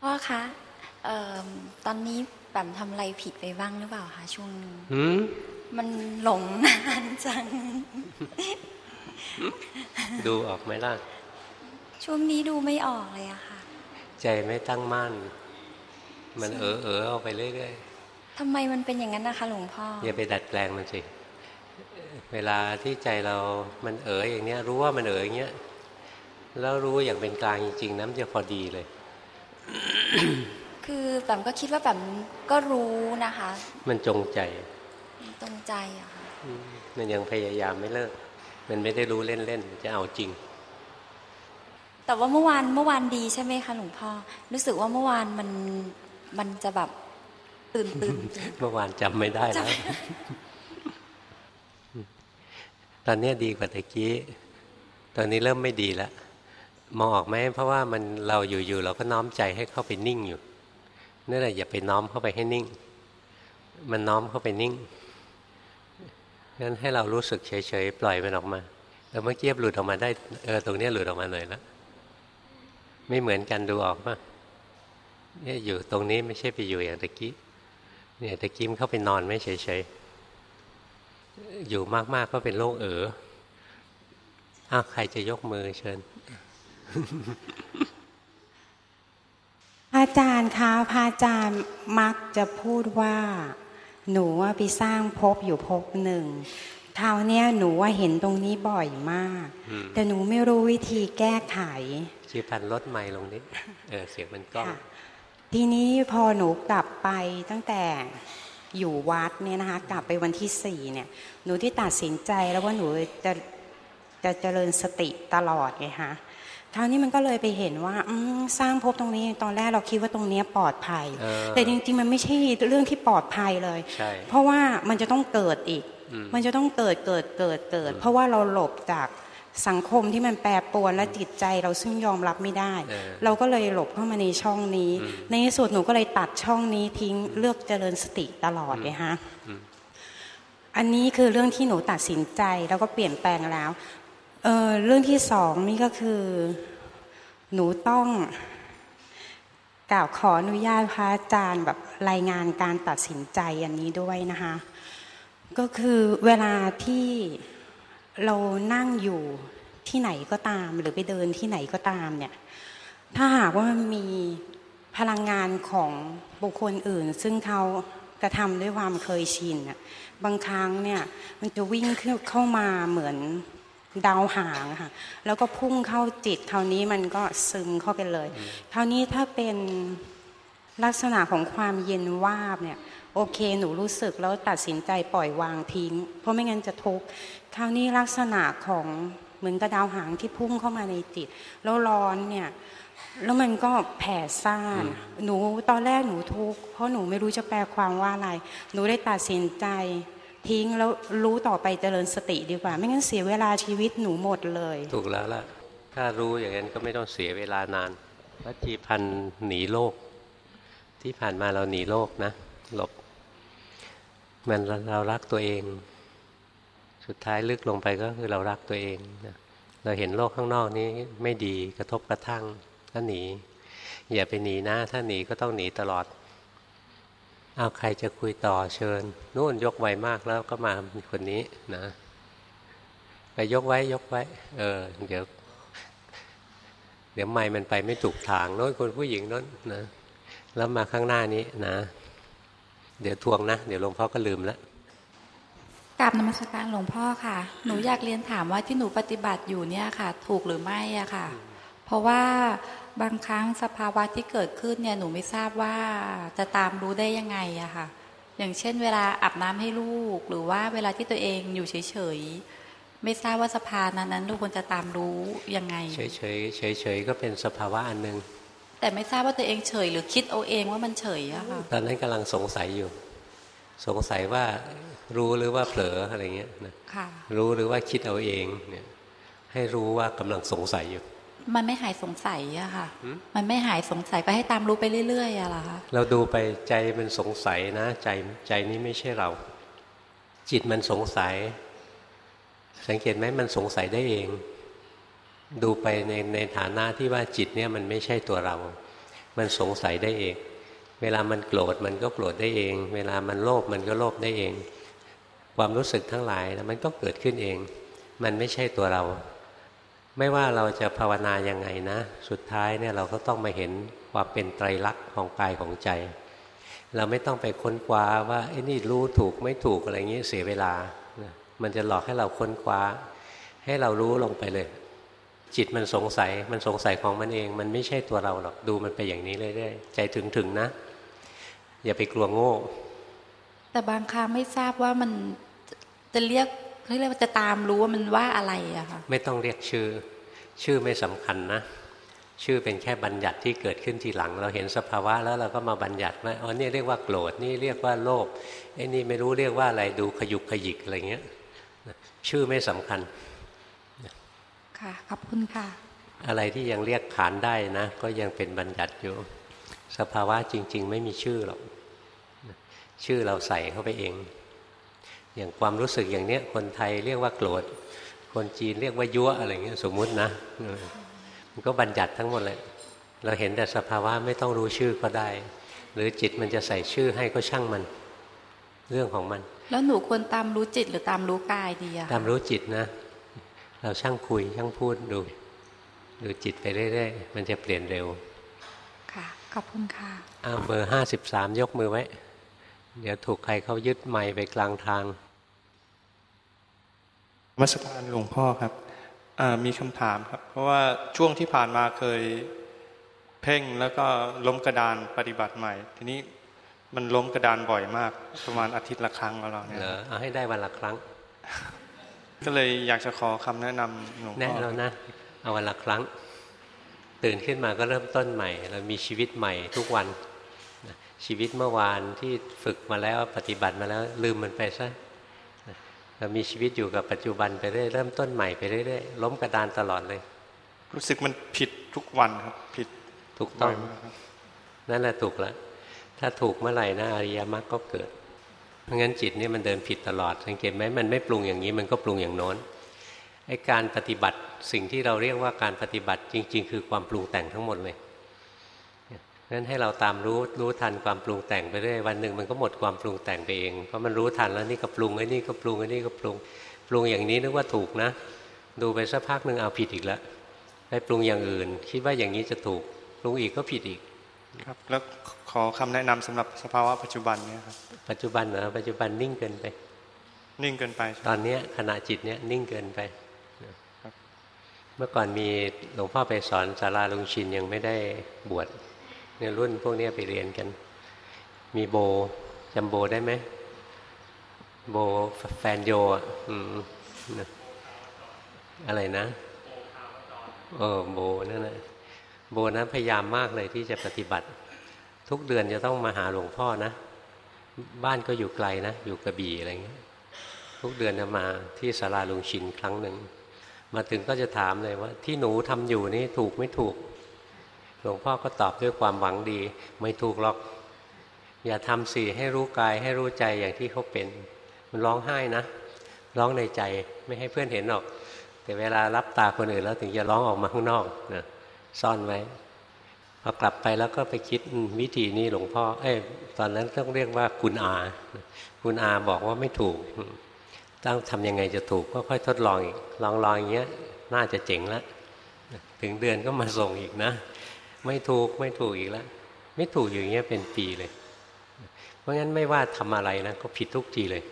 พ่อคะเอ่อตอนนี้แปมทำอะไรผิดไปบ้างหรือเปล่าคะช่วงนี้หืมมันหลงนานจัง ดูออกไหมล่ะ ช่วงนี้ดูไม่ออกเลยอะค่ะ ใจไม่ตั้งมั่น มันเออเออเอาไปเรื่อยทำไมมันเป็นอย่างนั้นนะคะหลวงพ่อๆอย่าไปดัดแปลงมันสิ เวลาที่ใจเรา มันเอออย่างเนี้ย รู้ว่ามันเอออย่างเงี้ย แล้วรู้อย่างเป็นกลางจริงๆน้ำจะพอดีเลย คือแปมก็คิดว่าแปมก็รู้นะคะ มันจงใจตรงใจอะค่ะอืมมันยังพยายามไม่เลิก มันไม่ได้รู้เล่นๆจะเอาจริง แต่ว่าเมื่อวานเมื่อวานดีใช่ไหมคะหลวงพ่อรู้สึกว่าเมื่อวานมันมันจะแบบตื่นตื่นตื่นเมื่อวานจำไม่ได้แล้วตอนเนี้ยดีกว่าตะกี้ ตอนนี้เริ่มไม่ดีแล้ว มองออกไหมเพราะว่ามันเราอยู่ๆเราก็น้อมใจให้เข้าไปนิ่งอยู่นั่นแหละอย่าไปน้อมเข้าไปให้นิ่ง มันน้อมเข้าไปนิ่งงั้นให้เรารู้สึกเฉยๆปล่อยมันออกมาแล้วเมื่อกี้หลุดออกมาได้เออตรงนี้หลุดออกมาหน่อยแล้วไม่เหมือนกันดูออกป่ะเนี่ยอยู่ตรงนี้ไม่ใช่ไปอยู่อย่างตะกี้เนี่ยตะกี้มันเข้าไปนอนไม่เฉยๆอยู่มากๆก็เป็นโรคเอ๋ออ้าวใครจะยกมือเชิญ อาจารย์คะพระอาจารย์มักจะพูดว่า หนูว่าไปสร้างภพอยู่ภพหนึ่งคราวเนี้ยหนูว่าเห็นตรงนี้บ่อยมากอืมแต่หนูไม่รู้วิธีแก้ไขชีพันลดไมค์ลงนิดเออเสียงมันกล้องค่ะทีนี้พอหนูกลับไปตั้งแต่อยู่วัดเนี่ยนะคะ กลับไปวันที่สี่เนี่ย หนูที่ตัดสินใจแล้วว่าหนูจะจะเจริญสติตลอดไงคะ คราวนี้มันก็เลยไปเห็นว่าอืมสร้างภพตรงนี้ตอนแรกเราคิดว่าตรงเนี้ยปลอดภัยเออแต่จริงๆมันไม่ใช่เรื่องที่ปลอดภัยเลยใช่เพราะว่ามันจะต้องเกิดอีกอืมมันจะต้องเกิดเกิดเกิดเกิด เพราะว่าเราหลบจากสังคมที่มันแปรปรวนและจิตใจเราซึ่งยอมรับไม่ได้เออเราก็เลยหลบเข้ามาในช่องนี้อืมในที่สุดหนูก็เลยตัดช่องนี้ทิ้งเลือกเจริญสติตลอดเลยฮะอืมอันนี้คือเรื่องที่หนูตัดสินใจแล้วก็เปลี่ยนแปลงแล้ว เออเรื่องที่สองนี่ก็คือ หนูต้องกล่าวขออนุญาตพระอาจารย์แบบรายงานการตัดสินใจอันนี้ด้วยนะคะ ก็คือเวลาที่เรานั่งอยู่ที่ไหนก็ตาม หรือไปเดินที่ไหนก็ตามเนี่ย ถ้าหากว่ามันมีพลังงานของบุคคลอื่น ซึ่งเขากระทำด้วยความเคยชินบางครั้งเนี่ยมันจะวิ่งเข้ามาเหมือน ดาวหางค่ะ แล้วก็พุ่งเข้าจิตคราวนี้มันก็ซึมเข้าไปเลย คราวนี้ถ้าเป็นลักษณะของความเย็นวาบเนี่ยโอเคหนูรู้สึกแล้วตัดสินใจปล่อยวางทิ้ง เพราะไม่งั้นจะทุกข์คราวนี้ลักษณะของเหมือนกระดาวหางที่พุ่งเข้ามาในจิต แล้วร้อนเนี่ยแล้วมันก็แผ่ซ่าน หนูตอนแรกหนูทุกข์เพราะหนูไม่รู้จะแปลความว่าอะไร หนูได้ตัดสินใจ ทิ้งแล้วรู้ต่อไปเจริญสติดีกว่า ไม่งั้นเสียเวลาชีวิตหนูหมดเลย ถูกแล้วล่ะ ถ้ารู้อย่างนั้นก็ไม่ต้องเสียเวลานานวัจีพันธ์หนีโลก ที่ผ่านมาเราหนีโลกนะหลบ มันเรารักตัวเอง สุดท้ายลึกลงไปก็คือเรารักตัวเองนะเราเห็นโลกข้างนอกนี้ไม่ดีกระทบกระทั่งก็หนี อย่าไปหนีนะ ถ้าหนีก็ต้องหนีตลอด เอาใครจะคุยต่อเชิญนู่นยกไวมากแล้วก็มาคนนี้นะไปยกไว้ยกไว้ เออ เดี๋ยว เดี๋ยวไม่มันไปไม่ถูกทางโน้นคนผู้หญิงโน้นนะแล้วมาข้างหน้านี้นะ เดี๋ยวทวงนะ เดี๋ยวหลวงพ่อก็ลืมแล้วกราบนมัสการหลวงพ่อค่ะ หนูอยากเรียนถามว่าที่หนูปฏิบัติอยู่เนี่ยค่ะ ถูกหรือไม่อะค่ะ เพราะว่า บางครั้งสภาวะที่เกิดขึ้นเนี่ยหนูไม่ทราบว่าจะตามรู้ได้ยังไงอะค่ะ อย่างเช่น เวลาอาบน้ำให้ลูก หรือว่าเวลาที่ตัวเองอยู่เฉยๆไม่ทราบว่าสภานั้นนั้นลูกควรจะตามรู้ยังไง เฉยเฉยเฉยเฉยๆก็เป็นสภาวะอันหนึ่งแต่ไม่ทราบว่าตัวเองเฉย หรือคิดเอาเองว่ามันเฉยอะค่ะตอนนั้นกำลังสงสัยอยู่ สงสัยว่ารู้หรือว่าเผลออะไรเงี้ยนะค่ะรู้หรือว่าคิดเอาเองเนี่ยให้รู้ว่ากำลังสงสัยอยู่ มันไม่หายสงสัยอะค่ะหืมมันไม่หายสงสัยก็ให้ตามรู้ไปเรื่อยๆอะล่ะคะเราดูไปใจมันสงสัยนะ ใจใจนี้ไม่ใช่เรา จิตมันสงสัย สังเกตไหมมันสงสัยได้เอง ดูไปในในฐานะที่ว่าจิตเนี่ยมันไม่ใช่ตัวเรา มันสงสัยได้เอง เวลามันโกรธมันก็โกรธได้เอง เวลามันโลภมันก็โลภได้เอง ความรู้สึกทั้งหลายมันก็เกิดขึ้นเอง มันไม่ใช่ตัวเรา ไม่ว่าเราจะภาวนายังไงนะ สุดท้ายเนี่ยเราก็ต้องมาเห็นความเป็นไตรลักษณ์ของกายของใจ เราไม่ต้องไปค้นคว้าว่าไอ้นี่รู้ถูกไม่ถูกอะไรเงี้ยเสียเวลา มันจะหลอกให้เราค้นคว้า ให้เรารู้ลงไปเลย จิตมันสงสัยมันสงสัยของมันเอง มันไม่ใช่ตัวเราหรอกดูมันไปอย่างนี้เรื่อยๆใจถึงถึงนะ อย่าไปกลัวโง่ แต่บางครั้งไม่ทราบว่ามันจะเรียก เขาเรียกว่าจะตามรู้ว่ามันว่าอะไรอะค่ะไม่ต้องเรียกชื่อ ชื่อไม่สำคัญนะชื่อเป็นแค่บัญญัติที่เกิดขึ้นทีหลัง เราเห็นสภาวะแล้วเราก็มาบัญญัติว่าอ๋อนี่เรียกว่าโกรธนี่เรียกว่าโลภไอ้นี่ไม่รู้เรียกว่าอะไรดูขยุกขยิกอะไรเงี้ยชื่อไม่สำคัญค่ะขอบคุณค่ะ อะไรที่ยังเรียกขานได้นะ ก็ยังเป็นบัญญัติอยู่ สภาวะจริง ๆ ไม่มีชื่อหรอกชื่อเราใส่เข้าไปเอง อย่างความรู้สึกอย่างเนี้ยคนไทยเรียกว่าโกรธ คนจีนเรียกว่ายั่วอะไรเงี้ยสมมุตินะมันก็บัญญัติทั้งหมดเลยเราเห็นแต่สภาวะไม่ต้องรู้ชื่อก็ได้ หรือจิตมันจะใส่ชื่อให้ก็ช่างมัน เรื่องของมัน แล้วหนูควรตามรู้จิตหรือตามรู้กายดีอะตามรู้จิตนะ เราช่างคุยช่างพูดดู ดูจิตไปเรื่อยๆมันจะเปลี่ยนเร็ว ค่ะขอบคุณค่ะอ้าวเบอร์ห้าสิบสามยกมือไว้ เดี๋ยวถูกใครเขายึดไม้ไปกลางทาง มัสการหลวงพ่อครับอ่ามีคำถามครับ เพราะว่าช่วงที่ผ่านมาเคยเพ่งแล้วก็ล้มกระดานปฏิบัติใหม่ ทีนี้มันล้มกระดานบ่อยมาก ประมาณอาทิตย์ละครั้งของเราเนี่ยเหรอเอาให้ได้วันละครั้ง ก็เลยอยากจะขอคำแนะนำหลวงแน่พ่อแล้วนะเอาวันละครั้ง ตื่นขึ้นมาก็เริ่มต้นใหม่ เรามีชีวิตใหม่ทุกวันนะชีวิตเมื่อวานที่ฝึกมาแล้วปฏิบัติมาแล้วลืมมันไปซะนะ เรามีชีวิตอยู่กับปัจจุบันไปเรื่อยเริ่มต้นใหม่ไปเรื่อยๆล้มกระดานตลอดเลย รู้สึกมันผิดทุกวันครับ ผิดถูกต้องบ่ยมากครับนั่นแหละถูกแล้วถ้าถูกเมื่อไหร่นะอริยมรรคก็เกิด เพราะงั้นจิตนี่มันเดินผิดตลอด สังเกตไหมมันไม่ปรุงอย่างนี้มันก็ปรุงอย่างโน้นไอ้การปฏิบัติสิ่งที่เราเรียกว่าการปฏิบัติจริง ๆ คือความปรุงแต่งทั้งหมดเลย นั้นให้เราตามรู้รู้ทันความปรุงแต่งไปเรื่อยวันหนึ่งมันก็หมดความปรุงแต่งไปเองเพราะมันรู้ทันแล้วนี่ก็ปรุงไอ้นี่ก็ปรุงไอ้นี่ก็ปรุงปรุงอย่างนี้นึกว่าถูกนะ ดูไปสักพักหนึ่งเอาผิดอีกแล้วไปปรุงอย่างอื่น คิดว่าอย่างนี้จะถูกปรุงอีกก็ผิดอีกครับแล้วขอคำแนะนำสำหรับสภาวะปัจจุบันเนี่ยครับปัจจุบันเหรอปัจจุบันนิ่งเกินไป นิ่งเกินไป ตอนเนี้ยขณะจิตเนี้ยนิ่งเกินไปครับเมื่อก่อนมีหลวงพ่อไปสอนสาราลุงชินยังไม่ได้บวช เนี่ยรุ่นพวกนี้ไปเรียนกัน มีโบจำโบได้ไหม โบแฟนโยอะอะไรนะเออโบนั่นแหละโบนั้นพยายามมากเลยที่จะปฏิบัติ ทุกเดือนจะต้องมาหาหลวงพ่อนะ บ้านก็อยู่ไกลนะ อยู่กระบี่อะไรเงี้ยทุกเดือนจะมาที่ศาลาลุงชินครั้งหนึ่ง มาถึงก็จะถามเลยว่า ที่หนูทำอยู่นี่ถูกไม่ถูก หลวงพ่อก็ตอบด้วยความหวังดี ไม่ถูกหรอก อย่าทำสิให้รู้กายให้รู้ใจอย่างที่เขาเป็น มันร้องไห้นะ ร้องในใจไม่ให้เพื่อนเห็นหรอก แต่เวลารับตาคนอื่นแล้วถึงจะร้องออกมาข้างนอกนะซ่อนไว้พอกลับไปแล้วก็ไปคิดวิธีนี้หลวงพ่อเอ้ยตอนนั้นต้องเรียกว่าคุณอา คุณอาบอกว่าไม่ถูก ต้องทำยังไงจะถูกก็ค่อยทดลองอีกลองลออย่างเงี้ยน่าจะเจ๋งแล้วถึงเดือนก็มาส่งอีกนะ ไม่ถูกไม่ถูกอีกแล้วไม่ถูกอยู่อย่างเงี้ยเป็นปีเลย เพราะงั้นไม่ว่าทำอะไรนะก็ผิดทุกทีเลย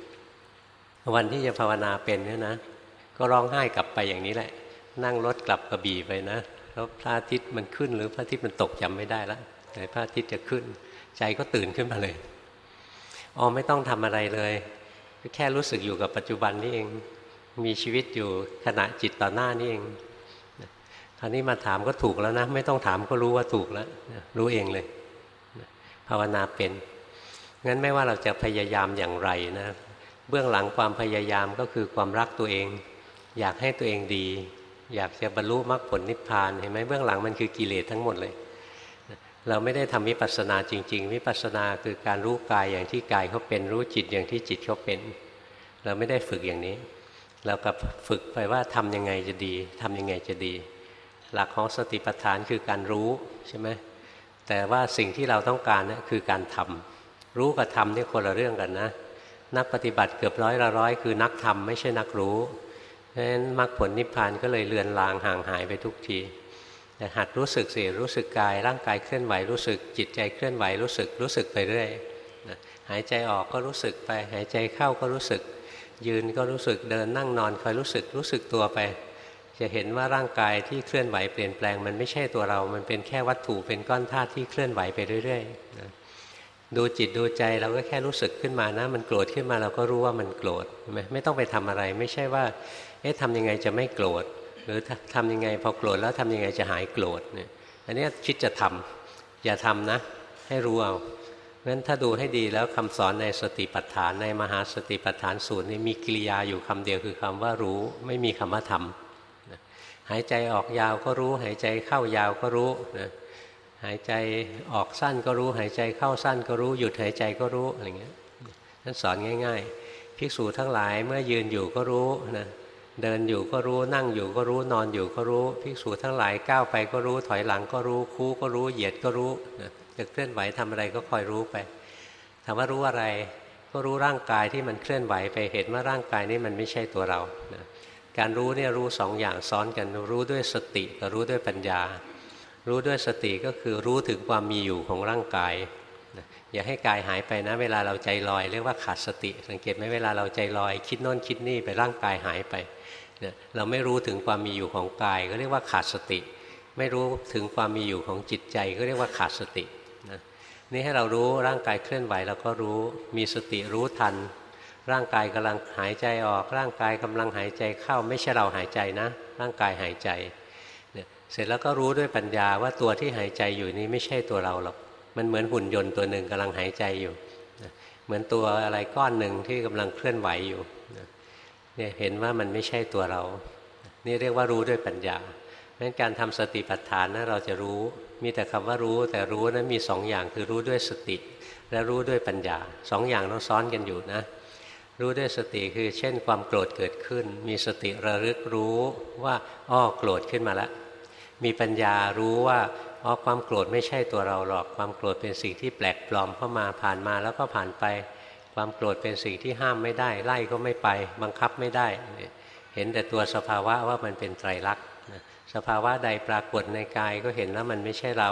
วันที่จะภาวนาเป็นเนี่ยนะ ก็ร้องไห้กลับไปอย่างนี้แหละ นั่งรถกลับกระบี่ไปนะแล้วพระอาทิตย์มันขึ้นหรือพระอาทิตย์มันตกจำไม่ได้แล้วแต่พระอาทิตย์จะขึ้น ใจก็ตื่นขึ้นมาเลยอ๋อไม่ต้องทำอะไรเลยแค่รู้สึกอยู่กับปัจจุบันนี่เอง มีชีวิตอยู่ขณะจิตต่อหน้านี่เอง คราวนี้มาถามก็ถูกแล้วนะ ไม่ต้องถามก็รู้ว่าถูกแล้ว รู้เองเลย ภาวนาเป็น งั้นไม่ว่าเราจะพยายามอย่างไรนะ เบื้องหลังความพยายามก็คือความรักตัวเอง อยากให้ตัวเองดี อยากจะบรรลุมรรคผลนิพพาน เห็นไหมเบื้องหลังมันคือกิเลสทั้งหมดเลย เราไม่ได้ทำวิปัสสนาจริงๆวิปัสสนาคือการรู้กายอย่างที่กายเขาเป็น รู้จิตอย่างที่จิตเขาเป็น เราไม่ได้ฝึกอย่างนี้ เรากับฝึกไปว่าทำยังไงจะดีทำยังไงจะดี หลักของสติปัฏฐานคือการรู้ใช่ไหมแต่ว่าสิ่งที่เราต้องการนะคือการทำรู้กับทำนี่คนละเรื่องกันนะ นักปฏิบัติเกือบร้อยละร้อยคือนักทำไม่ใช่นักรู้เพราะฉะนั้นมรรคผลนิพพานก็เลยเลือนลางห่างหายไปทุกทีแต่หัดรู้สึกสิรู้สึกกาย ร่างกายเคลื่อนไหวรู้สึก จิตใจเคลื่อนไหวรู้สึกรู้สึกไปเรื่อยหายใจออกก็รู้สึกไป หายใจเข้าก็รู้สึก ยืนก็รู้สึกเดินนั่งนอนคอยรู้สึกรู้สึกตัวไป จะเห็นว่าร่างกายที่เคลื่อนไหวเปลี่ยนแปลง มันไม่ใช่ตัวเรา มันเป็นแค่วัตถุเป็นก้อนธาตุที่เคลื่อนไหวไปเรื่อยๆนะดูจิตดูใจเราก็แค่รู้สึกขึ้นมานะ มันโกรธขึ้นมาเราก็รู้ว่ามันโกรธไม่ไม่ต้องไปทำอะไร ไม่ใช่ว่า เอ๊ะทำยังไงจะไม่โกรธ หรือทำยังไงพอโกรธแล้วทำยังไงจะหายโกรธเนี่ยอันนี้คิดจะทำอย่าทำนะ ให้รู้เอางั้นถ้าดูให้ดีแล้วคำสอนในสติปัฏฐานในมหาสติปัฏฐานสูตรนี่มีกิริยาอยู่คำเดียวคือคำว่ารู้ ไม่มีคำว่าทำ หายใจออกยาวก็รู้ หายใจเข้ายาวก็รู้นะหายใจออกสั้นก็รู้ หายใจเข้าสั้นก็รู้ หยุดหายใจก็รู้อะไรเงี้ยนั่นสอนง่าย ๆ ภิกษุทั้งหลายเมื่อยืนอยู่ก็รู้นะเดินอยู่ก็รู้นั่งอยู่ก็รู้นอนอยู่ก็รู้ ภิกษุทั้งหลายก้าวไปก็รู้ถอยหลังก็รู้คู่ก็รู้เหยียดก็รู้นะจะเคลื่อนไหวทำอะไรก็คอยรู้ไปถามว่ารู้อะไรก็รู้ร่างกายที่มันเคลื่อนไหวไปเห็นว่าร่างกายนี้มันไม่ใช่ตัวเรานะ การรู้เนี่ยรู้สองอย่างซ้อนกัน รู้ด้วยสติกับรู้ด้วยปัญญา รู้ด้วยสติก็คือรู้ถึงความมีอยู่ของร่างกาย อย่าให้กายหายไปนะ เวลาเราใจลอย เรียกว่าขาดสติ สังเกตไหมเวลาเราใจลอย คิดโน่นคิดนี่ไปร่างกายหายไปเราไม่รู้ถึงความมีอยู่ของกาย ก็เรียกว่าขาดสติ ไม่รู้ถึงความมีอยู่ของจิตใจก็เรียกว่าขาดสตินะนี่ให้เรารู้ร่างกายเคลื่อนไหวเราก็รู้มีสติรู้ทัน ร่างกายกำลังหายใจออก ร่างกายกำลังหายใจเข้า ไม่ใช่เราหายใจนะ ร่างกายหายใจเสร็จแล้วก็รู้ด้วยปัญญาว่าตัวที่หายใจอยู่นี้ไม่ใช่ตัวเราหรอก มันเหมือนหุ่นยนต์ตัวหนึ่งกำลังหายใจอยู่ เหมือนตัวอะไรก้อนหนึ่งที่กำลังเคลื่อนไหวอยู่เนี่ยเห็นว่ามันไม่ใช่ตัวเรา นี่เรียกว่ารู้ด้วยปัญญาเพราะการทำสติปัฏฐานนะเราจะรู้ มีแต่คำว่ารู้แต่รู้นั้นมีสองอย่างคือรู้ด้วยสติ และรู้ด้วยปัญญาสองอย่างต้องซ้อนกันอยู่นะ รู้ด้วยสติคือเช่นความโกรธเกิดขึ้น มีสติระลึกรู้ว่าอ้อโกรธขึ้นมาแล้วมีปัญญารู้ว่าอ๋อความโกรธไม่ใช่ตัวเราหรอกความโกรธเป็นสิ่งที่แปลกปลอมเข้ามาผ่านมาแล้วก็ผ่านไป ความโกรธเป็นสิ่งที่ห้ามไม่ได้ ไล่ก็ไม่ไป บังคับไม่ได้ เห็นแต่ตัวสภาวะว่ามันเป็นไตรลักษณ์สภาวะใดปรากฏในกายก็เห็นว่ามันไม่ใช่เรา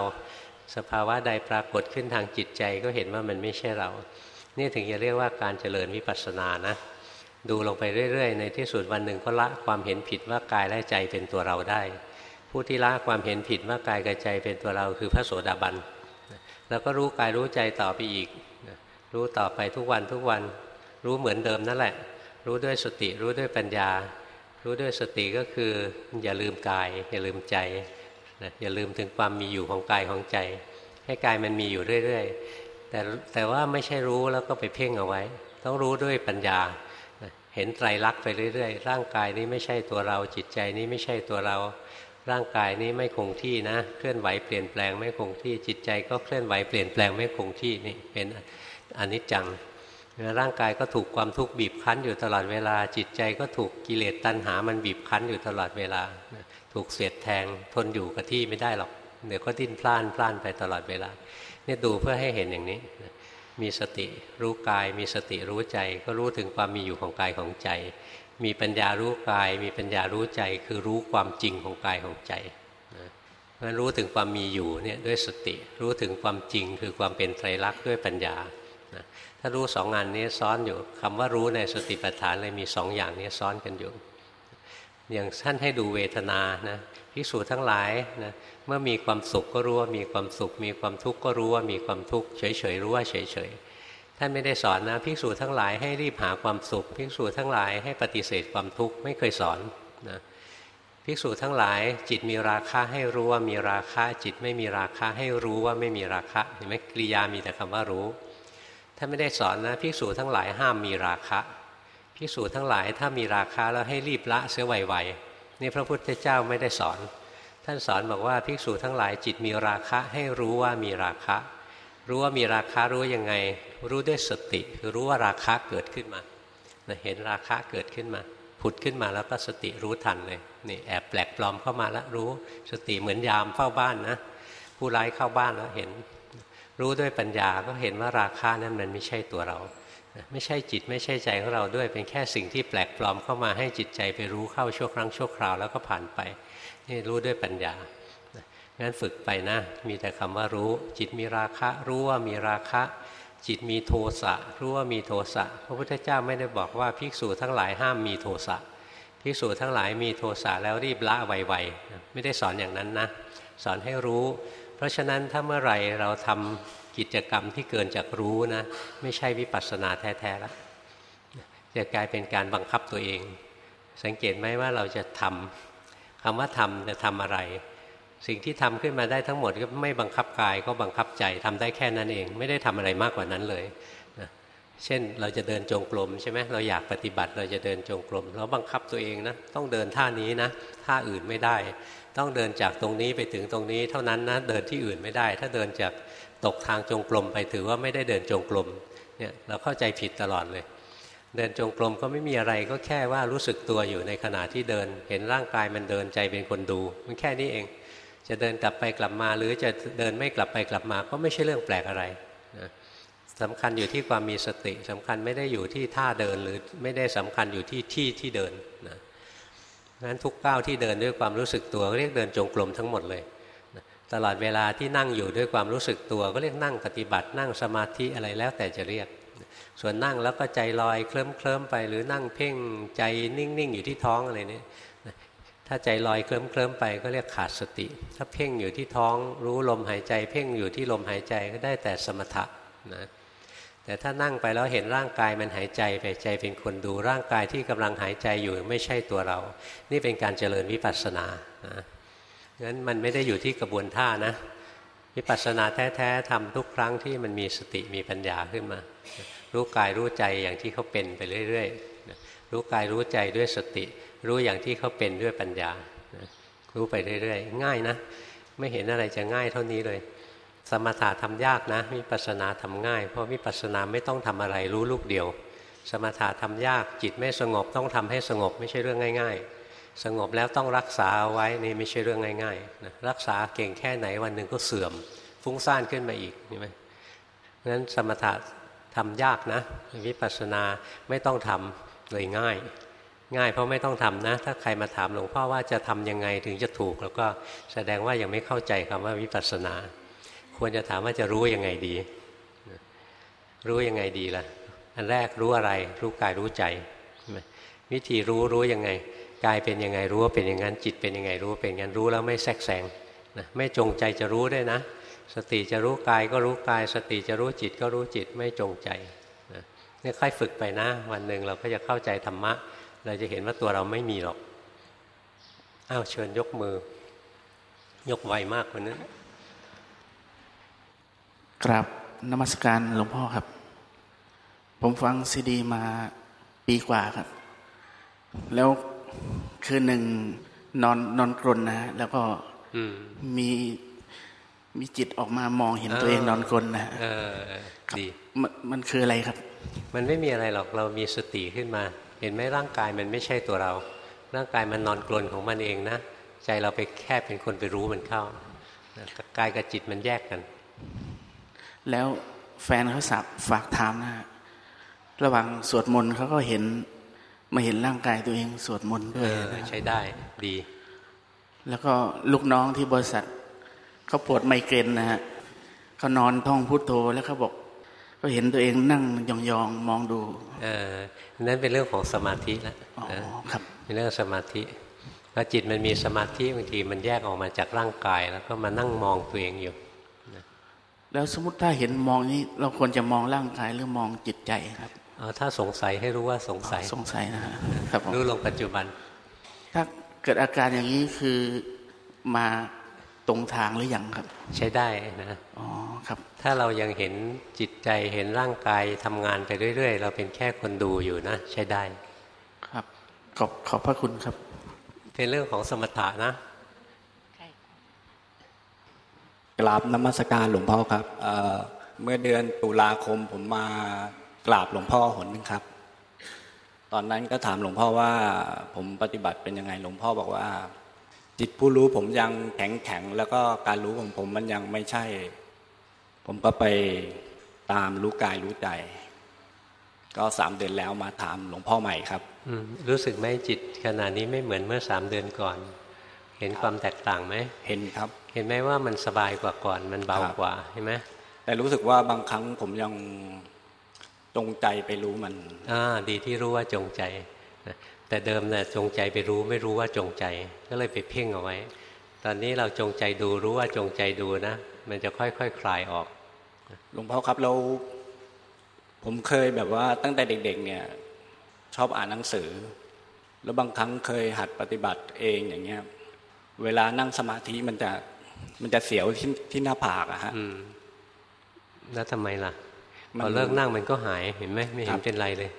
สภาวะใดปรากฏขึ้นทางจิตใจก็เห็นว่ามันไม่ใช่เรา นี่ถึงจะเรียกว่าการเจริญวิปัสสนานะดูลงไปเรื่อยๆ ในที่สุดวันหนึ่งก็ละความเห็นผิดว่ากายและใจเป็นตัวเราได้ ผู้ที่ละความเห็นผิดว่ากายกับใจเป็นตัวเราคือพระโสดาบันแล้วก็รู้กายรู้ใจต่อไปอีก รู้ต่อไปทุกวันทุกวันรู้เหมือนเดิมนั่นแหละ รู้ด้วยสติรู้ด้วยปัญญา รู้ด้วยสติก็คืออย่าลืมกาย อย่าลืมใจนะอย่าลืมถึงความมีอยู่ของกายของใจ ให้กายมันมีอยู่เรื่อยๆ แต่แต่ว่าไม่ใช่รู้แล้วก็ไปเพ่งเอาไว้ ต้องรู้ด้วยปัญญา เห็นไตรลักษณ์ไปเรื่อยๆ ร่างกายนี้ไม่ใช่ตัวเรา จิตใจนี้ไม่ใช่ตัวเรา ร่างกายนี้ไม่คงที่นะ เคลื่อนไหวเปลี่ยนแปลงไม่คงที่ จิตใจก็เคลื่อนไหวเปลี่ยนแปลงไม่คงที่นี่เป็นอนิจจังร่างกายก็ถูกความทุกข์บีบคั้นอยู่ตลอดเวลา จิตใจก็ถูกกิเลสตัณหามันบีบคั้นอยู่ตลอดเวลา ถูกเสียดแทงทนอยู่กับที่ไม่ได้หรอกเดี๋ยวก็ดิ้นพล่านพล่านไปตลอดเวลา เนี่ยดูเพื่อให้เห็นอย่างนี้ มีสติรู้กาย มีสติรู้ใจ ก็รู้ถึงความมีอยู่ของกายของใจ มีปัญญารู้กาย มีปัญญารู้ใจ คือรู้ความจริงของกายของใจเพราะรู้ถึงความมีอยู่เนี่ยด้วยสติ รู้ถึงความจริงคือความเป็นไตรลักษณ์ด้วยปัญญาถ้ารู้สองงานนี้ซ้อนอยู่คำว่ารู้ในสติปัฏฐานเลยมีสองอย่างนี้ซ้อนกันอยู่ อย่างท่านให้ดูเวทนานะพิสูจทั้งหลายนะ เมื่อมีความสุขก็รู้ว่ามีความสุข มีความทุกข์ก็รู้ว่ามีความทุกข์เฉยๆรู้ว่าเฉยๆท่านไม่ได้สอนนะภิกษุทั้งหลายให้รีบหาความสุขภิกษุทั้งหลายให้ปฏิเสธความทุกข์ไม่เคยสอนนะภิกษุทั้งหลายจิตมีราคะให้รู้ว่ามีราคะจิตไม่มีราคะให้รู้ว่าไม่มีราคะเห็นไหมกริยามีแต่คำว่ารู้ท่านไม่ได้สอนนะภิกษุทั้งหลายห้ามมีราคะภิกษุทั้งหลายถ้ามีราคะแล้วให้รีบละเสียไวๆนี่พระพุทธเจ้าไม่ได้สอน ท่านสอนบอกว่าภิกษุทั้งหลายจิตมีราคะให้รู้ว่ามีราคะ รู้ว่ามีราคะรู้ยังไง รู้ด้วยสติ คือรู้ว่าราคะเกิดขึ้นมาเห็นราคะเกิดขึ้นมา ผุดขึ้นมาแล้วก็สติรู้ทันเลยนี่แอบแปลกปลอมเข้ามาแล้วรู้สติเหมือนยามเฝ้าบ้านนะผู้ร้ายเข้าบ้านแล้วเห็น รู้ด้วยปัญญาก็เห็นว่าราคานั้นมันไม่ใช่ตัวเรา ไม่ใช่จิตไม่ใช่ใจของเราด้วย เป็นแค่สิ่งที่แปลกปลอมเข้ามาให้จิตใจไปรู้เข้าชั่วครั้งชั่วคราวแล้วก็ผ่านไป นี่รู้ด้วยปัญญางั้นฝึกไปนะ มีแต่คำว่ารู้ จิตมีราคะ รู้ว่ามีราคะ จิตมีโทสะรู้ว่ามีโทสะพระพุทธเจ้าไม่ได้บอกว่าภิกษุทั้งหลายห้ามมีโทสะภิกษุทั้งหลายมีโทสะแล้วรีบละไวๆไม่ได้สอนอย่างนั้นนะ สอนให้รู้ เพราะฉะนั้นถ้าเมื่อไหร่เราทำ กิจกรรมที่เกินจากรู้นะ ไม่ใช่วิปัสสนาแท้ๆแล้วจะกลายเป็นการบังคับตัวเอง สังเกตไหมว่าเราจะทำคำว่าทำจะทำอะไร สิ่งที่ทำขึ้นมาได้ทั้งหมดก็ไม่บังคับกายก็บังคับใจทำได้แค่นั้นเอง ไม่ได้ทำอะไรมากกว่านั้นเลยนะเช่นเราจะเดินจงกรมใช่ไหมเราอยากปฏิบัติเราจะเดินจงกรมเราบังคับตัวเองนะต้องเดินท่านี้นะท่าอื่นไม่ได้ ต้องเดินจากตรงนี้ไปถึงตรงนี้เท่านั้นนะเดินที่อื่นไม่ได้ ถ้าเดินจาก ตกทางจงกรมไปถือว่าไม่ได้เดินจงกรมเนี่ยเราเข้าใจผิดตลอดเลย เดินจงกรมก็ไม่มีอะไรก็แค่ว่ารู้สึกตัวอยู่ในขณะที่เดิน เห็นร่างกายมันเดินใจเป็นคนดู มันแค่นี้เอง จะเดินกลับไปกลับมา หรือจะเดินไม่กลับไปกลับมาก็ไม่ใช่เรื่องแปลกอะไรนะสำคัญอยู่ที่ความมีสติสำคัญไม่ได้อยู่ที่ท่าเดินหรือไม่ได้สำคัญอยู่ที่ที่ที่เดินนะงั้นทุกก้าวที่เดินด้วยความรู้สึกตัวเรียกเดินจงกรมทั้งหมดเลย ตลอดเวลาที่นั่งอยู่ด้วยความรู้สึกตัวก็เรียกนั่งปฏิบัติ นั่งสมาธิอะไรแล้วแต่จะเรียก ส่วนนั่งแล้วก็ใจลอยเคลิ้มเคลิ้มไป หรือนั่งเพ่งใจนิ่งๆอยู่ที่ท้องอะไรนี้ถ้าใจลอยเคลิ้มเคลิ้มไปก็เรียกขาดสติ ถ้าเพ่งอยู่ที่ท้องรู้ลมหายใจ เพ่งอยู่ที่ลมหายใจก็ได้แต่สมถะนะแต่ถ้านั่งไปแล้วเห็นร่างกายมันหายใจไปใจเป็นคนดูร่างกายที่กำลังหายใจอยู่ไม่ใช่ตัวเรา นี่เป็นการเจริญวิปัสสนานะ งั้นมันไม่ได้อยู่ที่กระบวนท่านะวิปัสสนาแท้ๆทำทุกครั้งที่มันมีสติมีปัญญาขึ้นมา รู้กายรู้ใจอย่างที่เขาเป็นไปเรื่อยๆรู้กายรู้ใจด้วยสติ รู้อย่างที่เขาเป็นด้วยปัญญารู้ไปเรื่อยๆ ง่ายนะ ไม่เห็นอะไรจะง่ายเท่านี้เลย สมถะทำยากนะวิปัสสนาทำง่าย เพราะวิปัสสนาไม่ต้องทำอะไรรู้ลูกเดียว สมถะทำยากจิตไม่สงบต้องทำให้สงบไม่ใช่เรื่องง่าย ๆ สงบแล้วต้องรักษาเอาไว้นี่ไม่ใช่เรื่องง่ายๆนะรักษาเก่งแค่ไหนวันหนึ่งก็เสื่อม ฟุ้งซ่านขึ้นมาอีกใช่ไหมงั้นสมถะทำยากนะวิปัสสนาไม่ต้องทำเลยง่าย ง่ายเพราะไม่ต้องทำนะ ถ้าใครมาถามหลวงพ่อว่าจะทำยังไงถึงจะถูก แล้วก็แสดงว่ายังไม่เข้าใจคำว่าวิปัสสนา ควรจะถามว่าจะรู้ยังไงดี รู้ยังไงดีล่ะ อันแรกรู้อะไร รู้กายรู้ใจ วิธีรู้รู้ยังไง กายเป็นยังไงรู้ว่าเป็นอย่างนั้นจิตเป็นยังไงรู้ว่าเป็นอย่างนั้นรู้แล้วไม่แทรกแซงนะไม่จงใจจะรู้ด้วยนะ สติจะรู้กายก็รู้กาย สติจะรู้จิตก็รู้จิตไม่จงใจนะนี่ค่อยฝึกไปนะ วันหนึ่งเราก็จะเข้าใจธรรมะ เราจะเห็นว่าตัวเราไม่มีหรอกอ้าวเชิญยกมือ ยกไวมากคนนั้นกราบนมัสการหลวงพ่อครับ ผมฟังซีดีมาปีกว่าครับ แล้ว คืนหนึ่งนอนนอนกรนนะฮะแล้วก็มีมีจิตออกมามองเห็นตัวเองนอนกรนนะฮะดีมันมันคืออะไรครับ มันไม่มีอะไรหรอกเรามีสติขึ้นมา เห็นไหมร่างกายมันไม่ใช่ตัวเรา ร่างกายมันนอนกลนของมันเองนะใจเราไปแค่เป็นคนไปรู้มันเข้ากายกับจิตมันแยกกัน แล้วแฟนเขาสับฝากถามนะระหว่างสวดมนต์เขาก็เห็น มาเห็นร่างกายตัวเองสวดมนต์ด้วยใช้ได้ดี แล้วก็ลูกน้องที่บริษัทเขาปวดไมเกรนนะฮะเขานอนท่องพุทโธแล้วเขาบอกก็เห็นตัวเองนั่งยองๆมองดู เออนั่นเป็นเรื่องของสมาธิแล้วครับเป็นเรื่องสมาธิพอจิตมันมีสมาธิบางทีมันแยกออกมาจากร่างกาย แล้วก็มานั่งมองตัวเองอยู่แล้วสมมติถ้าเห็นมองนี้ เราควรจะมองร่างกายหรือมองจิตใจครับ ถ้าสงสัยให้รู้ว่าสงสัยสงสัยนะครับรู้ลงปัจจุบัน ถ้าเกิดอาการอย่างนี้คือมาตรงทางหรือยังครับ ใช้ได้นะอ๋อครับ ถ้าเรายังเห็นจิตใจเห็นร่างกายทำงานไปเรื่อย ๆ เราเป็นแค่คนดูอยู่นะ ใช้ได้ ครับ ขอบขอบพระคุณครับ เป็นเรื่องของสมถะนะกราบนมัสการหลวงพ่อครับเเมื่อเดือนตุลาคมผมมา กราบหลวงพ่อหนนึงครับ ตอนนั้นก็ถามหลวงพ่อว่า ผมปฏิบัติเป็นยังไงหลวงพ่อบอกว่า จิตผู้รู้ผมยังแข็งแข็งแล้วก็การรู้ของผมมันยังไม่ใช่ ผมก็ไปตามรู้กายรู้ใจก็สามเดือนแล้วมาถามหลวงพ่อใหม่ครับอืมรู้สึกไหมจิตขณะนี้ไม่เหมือนเมื่อสามเดือนก่อน เห็นความแตกต่างไหมเห็นครับ เห็นไหมว่ามันสบายกว่าก่อนมันเบาครับกว่าเห็นไหมแต่รู้สึกว่าบางครั้งผมยัง จงใจไปรู้มันอ่าดีที่รู้ว่าจงใจนะแต่เดิมเนี่ยจงใจไปรู้ไม่รู้ว่าจงใจ ก็เลยไปเพ่งเอาไว้ ตอนนี้เราจงใจดูรู้ว่าจงใจดูนะ มันจะค่อยๆคคลายออกหลวงพ่อครับเราผมเคยแบบว่าตั้งแต่เด็ก ๆ เนี่ย ชอบอ่านหนังสือ แล้วบางครั้งเคยหัดปฏิบัติเองอย่างเงี้ย เวลานั่งสมาธิมันจะมันจะเสียวที่ที่หน้าผากอะฮะอืมแล้วทำไมล่ะมัน พอเลิกนั่งมันก็หายเห็นไหมไม่เห็ครันบเป็นไรเลย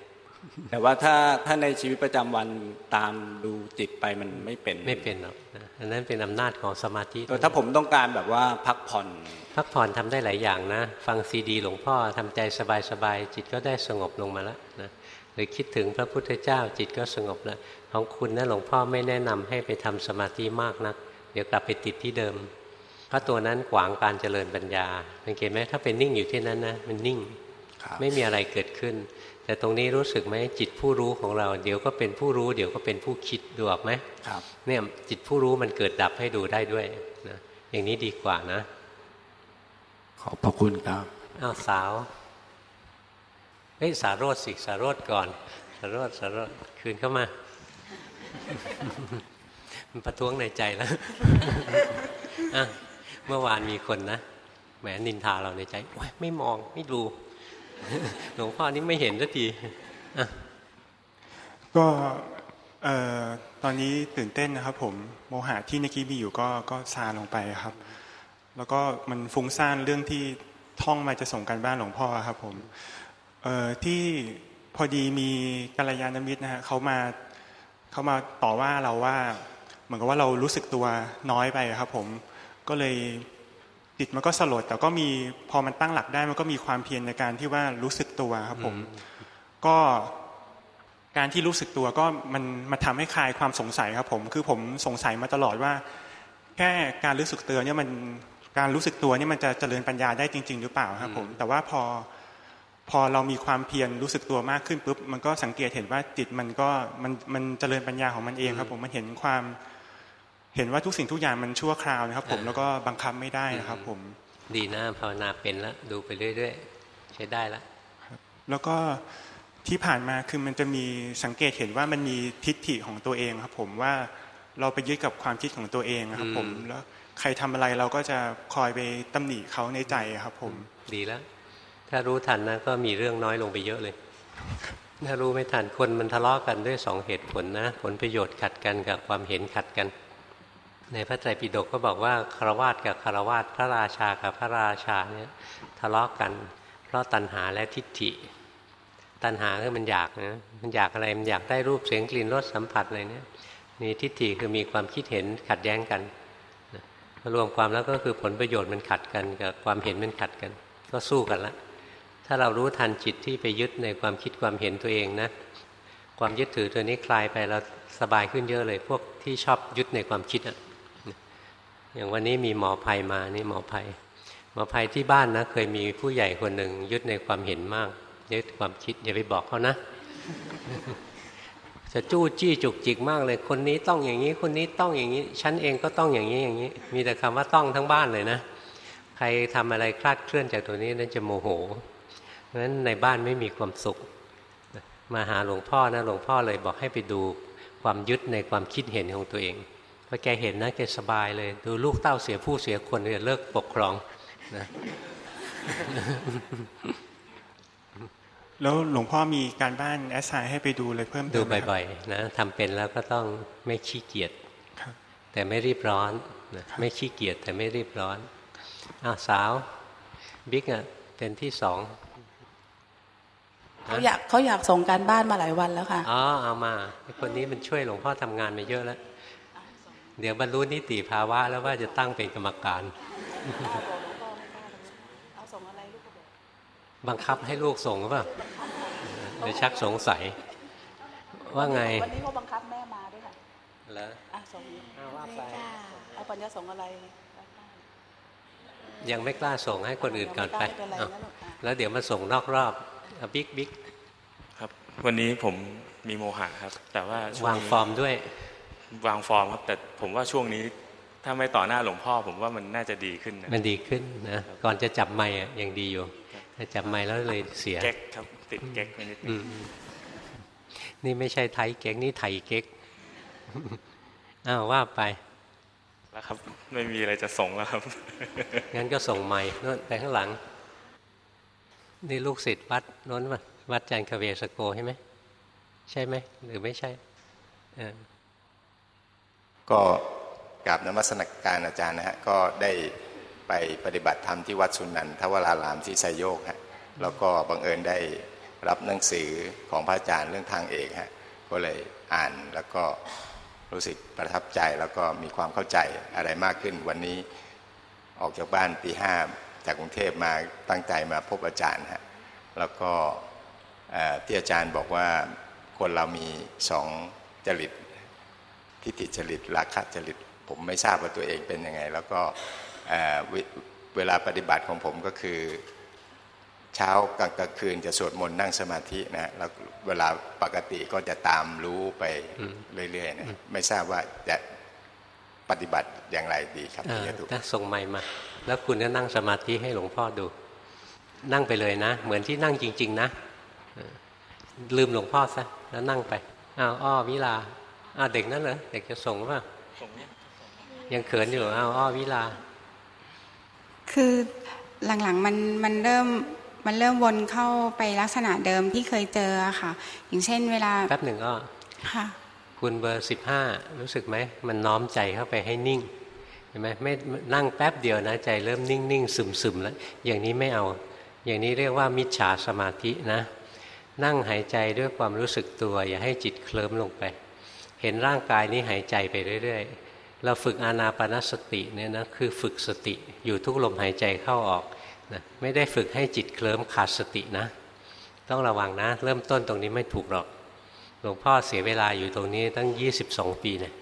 แต่ว่าถ้าถ้าในชีวิตประจำวันตามดูจิตไปมันไม่เป็นไม่เป็นหรอกนะอันนั้นเป็นอำนาจของสมาธิแต่ถ้าผมต้องการแบบว่าพักผ่อน พักผ่อนทำได้หลายอย่างนะ ฟังซีดี หลวงพ่อทำใจสบายๆจิตก็ได้สงบลงมาแล้วนะหรือคิดถึงพระพุทธเจ้าจิตก็สงบแล้วของคุณนะหลวงพ่อไม่แนะนำให้ไปทำสมาธิมากนัก เดี๋ยวกลับไปติดที่เดิมเพราะตัวนั้นขวางการเจริญปัญญาสังเกตไหมถ้าเป็นนิ่งอยู่ที่นั้นนะมันนิ่งครับ ไม่มีอะไรเกิดขึ้น แต่ตรงนี้รู้สึกไหมจิตผู้รู้ของเรา เดี๋ยวก็เป็นผู้รู้ เดี๋ยวก็เป็นผู้คิดดูออกไหมครับเนี่ยจิตผู้รู้มันเกิดดับให้ดูได้ด้วยนะอย่างนี้ดีกว่านะ ขอบพระคุณครับอ้าวสาวเฮ้ยสารโรดสิสารโรดก่อน สารโรดสารโรดคืนเข้ามา มันประท้วงในใจแล้วอะเมื่อวานมีคนนะแหมนินทาเราในใจโอ๊ยไม่มองไม่ดู หลวงพ่อนี่ไม่เห็นสักทีก็ตอนนี้ตื่นเต้นนะครับ ผมโมหะที่ในกี้มีอยู่ก็ก็ซาลงไปครับ แล้วก็มันฟุ้งซ่านเรื่องที่ท่องมาจะส่งกันบ้านหลวงพ่อครับ ผมเออที่พอดีมีกัลยาณมิตรนะฮะเขามาเขามาต่อว่าเราว่า เหมือนกับว่าเรารู้สึกตัวน้อยไปครับ ผมก็เลย จิตมันก็สลด แต่ก็มีพอมันตั้งหลักได้มันก็มีความเพียรในการที่ว่ารู้สึกตัวครับผม ก็การที่รู้สึกตัวก็มันมาทำให้คลายความสงสัยครับผม คือผมสงสัยมาตลอดว่า แค่การรู้สึกตัวเนี่ยมันการรู้สึกตัวเนี่ยมันจะเจริญปัญญาได้จริง ๆ หรือเปล่าครับผม แต่ว่าพอพอเรามีความเพียรรู้สึกตัวมากขึ้นปุ๊บมันก็สังเกตเห็นว่าจิตมันก็มันมันเจริญปัญญาของมันเองครับผมมันเห็นความ เห็นว่าทุกสิ่งทุกอย่างมันชั่วคราวนะครับ ผมแล้วก็บังคับไม่ได้นะครับ ผมดีนะภาวนาเป็นแล้วดูไปเรื่อยๆใช้ได้แล้วแล้วก็ที่ผ่านมาคือมันจะมีสังเกตเห็นว่ามันมีทิฏฐิของตัวเองครับ ผมว่าเราไปยึดกับความคิดของตัวเองครับ ผมอืมแล้วใครทำอะไรเราก็จะคอยไปตำหนิเขาในใจครับ ผมดีแล้ว ถ้ารู้ทันนะก็มีเรื่องน้อยลงไปเยอะเลย ถ้ารู้ไม่ทันคนมันทะเลาะกันด้วยสองเหตุผลนะ ผลประโยชน์ขัดกันกับความเห็นขัดกัน ในพระไตรปิฎกก็บอกว่าคารวาสกับคารวาสพระราชากับพระราชาเนี่ยทะเลาะกัน เพราะตัณหาและทิฏฐิ ตัณหาคือมันอยากนะมันอยากอะไรมันอยากได้รูปเสียงกลิ่นรสสัมผัสอะไรเนี่ยนี่ทิฏฐิคือมีความคิดเห็นขัดแย้งกันรวมความแล้วก็คือผลประโยชน์มันขัดกันกับความเห็นมันขัดกัน ก็สู้กันละถ้าเรารู้ทันจิตที่ไปยึดในความคิดความเห็นตัวเองนะความยึดถือตัวนี้คลายไปเราสบายขึ้นเยอะเลย พวกที่ชอบยึดในความคิดอะ อย่างวันนี้มีหมอภัยมานี่หมอภัยหมอภัยที่บ้านนะ เคยมีผู้ใหญ่คนหนึ่งยึดในความเห็นมากยึดความคิดอย่าไปบอกเขานะจะจู้จี้จุกจิกมากเลย คนนี้ต้องอย่างนี้ คนนี้ต้องอย่างนี้ ฉันเองก็ต้องอย่างนี้อย่างนี้ มีแต่คำว่าต้องทั้งบ้านเลยนะ ใครทำอะไรคลาดเคลื่อนจากตัวนี้นั่นจะโมโหเพราะฉะนั้นในบ้านไม่มีความสุข มาหาหลวงพ่อนะหลวงพ่อเลยบอกให้ไปดูความยึดในความคิดเห็นของตัวเอง พอแกเห็นนะแกสบายเลย ดูลูกเต้าเสียผู้เสียคนเนี่ยเลิกปกครองนะแล้วหลวงพ่อมีการบ้านแอสไซน์ให้ไปดูเลยเพิ่มเติดูมไหมครับบ่อยๆนะทำเป็นแล้วก็ต้องไม่ขี้เกียจครับแต่ไม่รีบร้อนนะไม่ขี้เกียจแต่ไม่รีบร้อนอ้าวสาวบิ๊กอะเป็นที่สองเขาอยากเขาอยากส่งการบ้านมาหลายวันแล้วค่ะอ๋อเอามาไอ้คนนี้มันช่วยหลวงพ่อทำงานมาเยอะแล้ว เดี๋ยวบรรลุนิติภาวะ แล้วว่าจะตั้งเป็นกรรมการ บังคับให้ลูกส่งหรือเปล่าเดี๋ยวชักสงสัย ว่าไง วันนี้เขาบังคับแม่มาด้วยค่ะแล้วอะส่งว่าไปเอาปัญญาส่งอะไร ยังไม่กล้าส่งให้คนอื่นก่อนไปยังไม่กล้าไม่เป็นไรเอานะลูกอะแล้วเดี๋ยวมาส่งนอกรอบเอาบิ๊กบิ๊กครับ วันนี้ผมมีโมหะครับ แต่ว่าช่วงนี้ฟอร์มด้วย วางฟอร์มครับ แต่ผมว่าช่วงนี้ถ้าไม่ต่อหน้าหลวงพ่อ ผมว่ามันน่าจะดีขึ้นนะมันดีขึ้นนะก่อนจะจับไม้อะยังดีอยู่ถ้าจับไม้แล้วเลยเสียเก๊กครับติดเก๊กไปนิดนึอืงมนี่ไม่ใช่ไทยเก๊กนี่ไทยเก๊กอ้าวว่าไปแล้วครับ ไม่มีอะไรจะส่งแล้วครับงั้นก็ส่งไม้นู่นไปข้างหลัง นี่ลูกศิษย์วัดโน้นป่ะวัดจันทร์คเวสโกใช่ไหมใช่ไหมหรือไม่ใช่เออ ก็กราบนมัสการอาจารย์นะฮะก็ได้ไปปฏิบัติธรรมที่วัดสุนันทวรารามที่ไซโยกฮะแล้วก็บังเอิญได้รับหนังสือของพระอาจารย์เรื่องทางเอกฮะก็เลยอ่านแล้วก็รู้สึกประทับใจแล้วก็มีความเข้าใจอะไรมากขึ้นวันนี้ออกจากบ้านตีห้าจากกรุงเทพมาตั้งใจมาพบอาจารย์ฮะแล้วก็ที่อาจารย์บอกว่าคนเรามีสองจริต ทิฏฐิจริตราคะจริต ผมไม่ทราบว่าตัวเองเป็นยังไง แล้วก็เอ่อเวเวลาปฏิบัติของผมก็คือเช้ากลางกลางคืนจะสวดมนต์นั่งสมาธินะแล้วเวลาปกติก็จะตามรู้ไปเรื่อยๆนะไม่ทราบว่าจะปฏิบัติอย่างไรดีครับเอที่อจะถูกถ้าส่งไม้มา แล้วคุณก็นั่งสมาธิให้หลวงพ่อดู นั่งไปเลยนะ เหมือนที่นั่งจริง ๆ นะเออลืมหลวงพ่อซะแล้วนั่งไปอ้าวอ้อวิลา อ้าวเด็กนั่นเหรอเด็กจะส่งป่ะยังเขินอยู่อ้าวอ้อวิลา คือหลังๆมันมันเริ่มมันเริ่มวนเข้าไปลักษณะเดิมที่เคยเจออะค่ะ อย่างเช่นเวลาแป๊บหนึ่งอ้อค่ะ คุณเบอร์สิบห้ารู้สึกไหมมันน้อมใจเข้าไปให้นิ่งเห็นไหมไม่นั่งแป๊บเดียวนะใจเริ่มนิ่งนิ่งซึมซึมแล้ว อย่างนี้ไม่เอา อย่างนี้เรียกว่ามิจฉาสมาธินะ นั่งหายใจด้วยความรู้สึกตัว อย่าให้จิตเคลิ้มลงไป เห็นร่างกายนี้หายใจไปเรื่อยๆ เราฝึกอานาปนสติเนี่ยนะคือฝึกสติอยู่ทุกลมหายใจเข้าออกนะไม่ได้ฝึกให้จิตเคลิ้มขาดสตินะ ต้องระวังนะ เริ่มต้นตรงนี้ไม่ถูกหรอกหลวงพ่อเสียเวลาอยู่ตรงนี้ตั้ง 22 ปีเนี่ย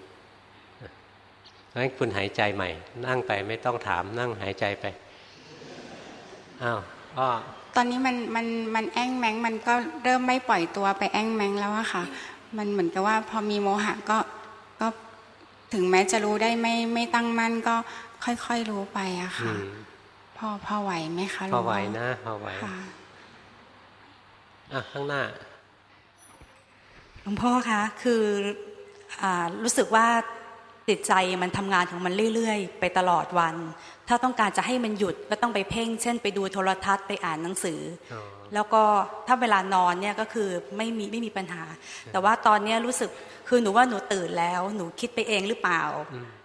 เพราะฉะนั้นคุณหายใจใหม่ นั่งไปไม่ต้องถามนั่งหายใจไปอ้าวอ้อตอนนี้มันมันมันแอ้งแมงมันก็เริ่มไม่ปล่อยตัวไปแอ้งแมงแล้วอะค่ะ มันเหมือนกับว่าพอมีโมหะก็ก็ถึงแม้จะรู้ได้ไม่ไม่ตั้งมั่นก็ค่อยๆรู้ไปอะอืค่ะมพอพอไหวไหมคะลพวองไหวพ่นะพอไหวค่ะอะข้างหน้าหลวงพ่อคะคืออารู้สึกว่าจิตใจมันทำงานของมันเรื่อยๆ ไปตลอดวัน ถ้าต้องการจะให้มันหยุดก็ต้องไปเพ่ง เช่น ไปดูโทรทัศน์ไปอ่านหนังสือออ แล้วก็ถ้าเวลานอนเนี่ยก็คือไม่มีไม่มีปัญหา แต่ว่าตอนเนี้ยรู้สึกคือหนูว่าหนูตื่นแล้ว หนูคิดไปเองหรือเปล่า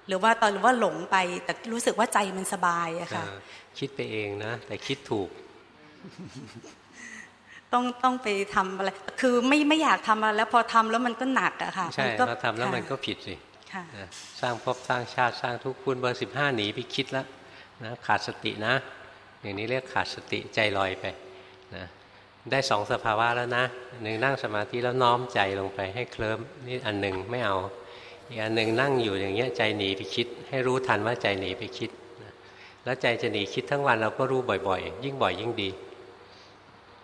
หรือว่าตอนหรือว่าหลงไป แต่รู้สึกว่าใจมันสบายอะค่ะเออคิดไปเองนะ แต่คิดถูก ต้องต้องไปทำอะไร คือไม่ไม่อยากทำอะไรแล้วพอทำแล้วมันก็หนักอะค่ะใช่มันก็เราทำแล้วค่ะมันก็ผิดสิค่ะนะสร้างภพสร้างชาติสร้างทุกข์คุณเบอร์สิบห้าหนีไปคิดแล้วนะขาดสตินะ อย่างนี้เรียกขาดสติใจลอยไปนะ ได้สองสภาวะแล้วนะหนึ่งนั่งสมาธิแล้วน้อมใจลงไปให้เคลิ้มนี่อันหนึ่งไม่เอา อีกอันหนึ่งนั่งอยู่อย่างเงี้ยใจหนีไปคิด ให้รู้ทันว่าใจหนีไปคิดนะแล้วใจจะหนีคิดทั้งวันเราก็รู้บ่อยๆ ยิ่งบ่อยยิ่งดี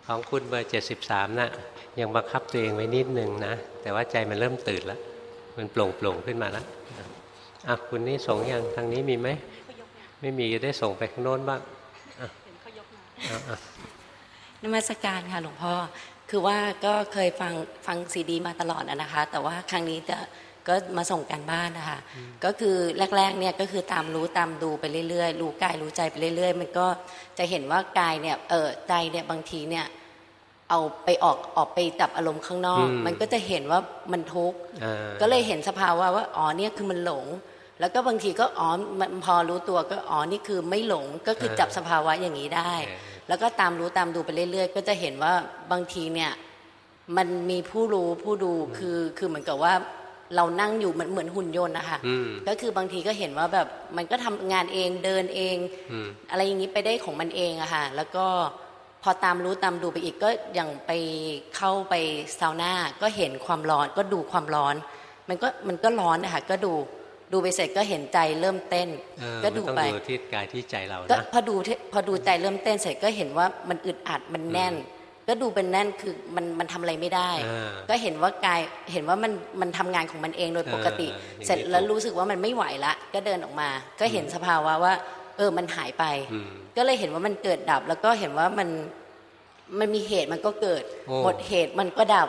ของคุณเบอร์เจ็ดสิบสามนะ่ะยังบังคับตัวเองไว้นิดนึงนะ แต่ว่าใจมันเริ่มตื่นแล้ว มันโปร่งโปร่งๆขึ้นมาแล้วอะคุณนี่ส่งยังทางนี้มีไหม ไม่มีจะได้ส่งไปข้างโน้นบ้างอะอะอะ นมัสการค่ะหลวงพ่อคือว่าก็เคยฟังฟังซีดี มาตลอดอะนะคะ แต่ว่าครั้งนี้จะก็มาส่งการบ้านนะคะก็คือแรกๆเนี่ยก็คือตามรู้ตามดูไปเรื่อยๆ รู้กายรู้ใจไปเรื่อย ๆ มันก็จะเห็นว่ากายเนี่ยเออใจเนี่ยบางทีเนี่ยเอาไปออกออกไปจับอารมณ์ข้างนอกอืมมันก็จะเห็นว่ามันทุกข์อ่าก็เลยเห็นสภาวะว่าอ๋อเนี่ยคือมันหลง แล้วก็บางทีก็อ๋อมันพอรู้ตัวก็อ๋อนี่คือไม่หลงก็คือจับสภาวะอย่างนี้ได้ แล้วก็ตามรู้ตามดูไปเรื่อย ๆ ก็จะเห็นว่าบางทีเนี่ยมันมีผู้รู้ผู้ดูคือคือเหมือนกับว่าเรานั่งอยู่เหมือนเหมือนหุ่นยนต์นะคะอืมก็คือบางทีก็เห็นว่าแบบมันก็ทำงานเองเดินเองอืมอะไรอย่างนี้ไปได้ของมันเองอะค่ะแล้วก็พอตามรู้ตามดูไปอีกก็อย่างไปเข้าไปซาวน่าก็เห็นความร้อนก็ดูความร้อน มันก็มันก็ร้อนนะคะก็ดู ดูไปเสร็จก็เห็นใจเริ่มเต้น ก็ดูไปต้องดูที่กายที่ใจเราก็นะพอดูพอดูใจเริ่มเต้นเสร็จก็เห็นว่ามันอึดอัดมันแน่น ก็ดูเป็นแน่นคือมันมันทำอะไรไม่ได้ ก็เห็นว่ากายเห็นว่ามันมันทำงานของมันเองโดยปกติ เสร็จแล้วรู้สึกว่ามันไม่ไหวละ ก็เดินออกมา ก็เห็นสภาวะว่า เออมันหายไป ก็เลยเห็นว่ามันเกิดดับ แล้วก็เห็นว่ามันมันมีเหตุมันก็เกิดหมดเหตุมันก็ดับ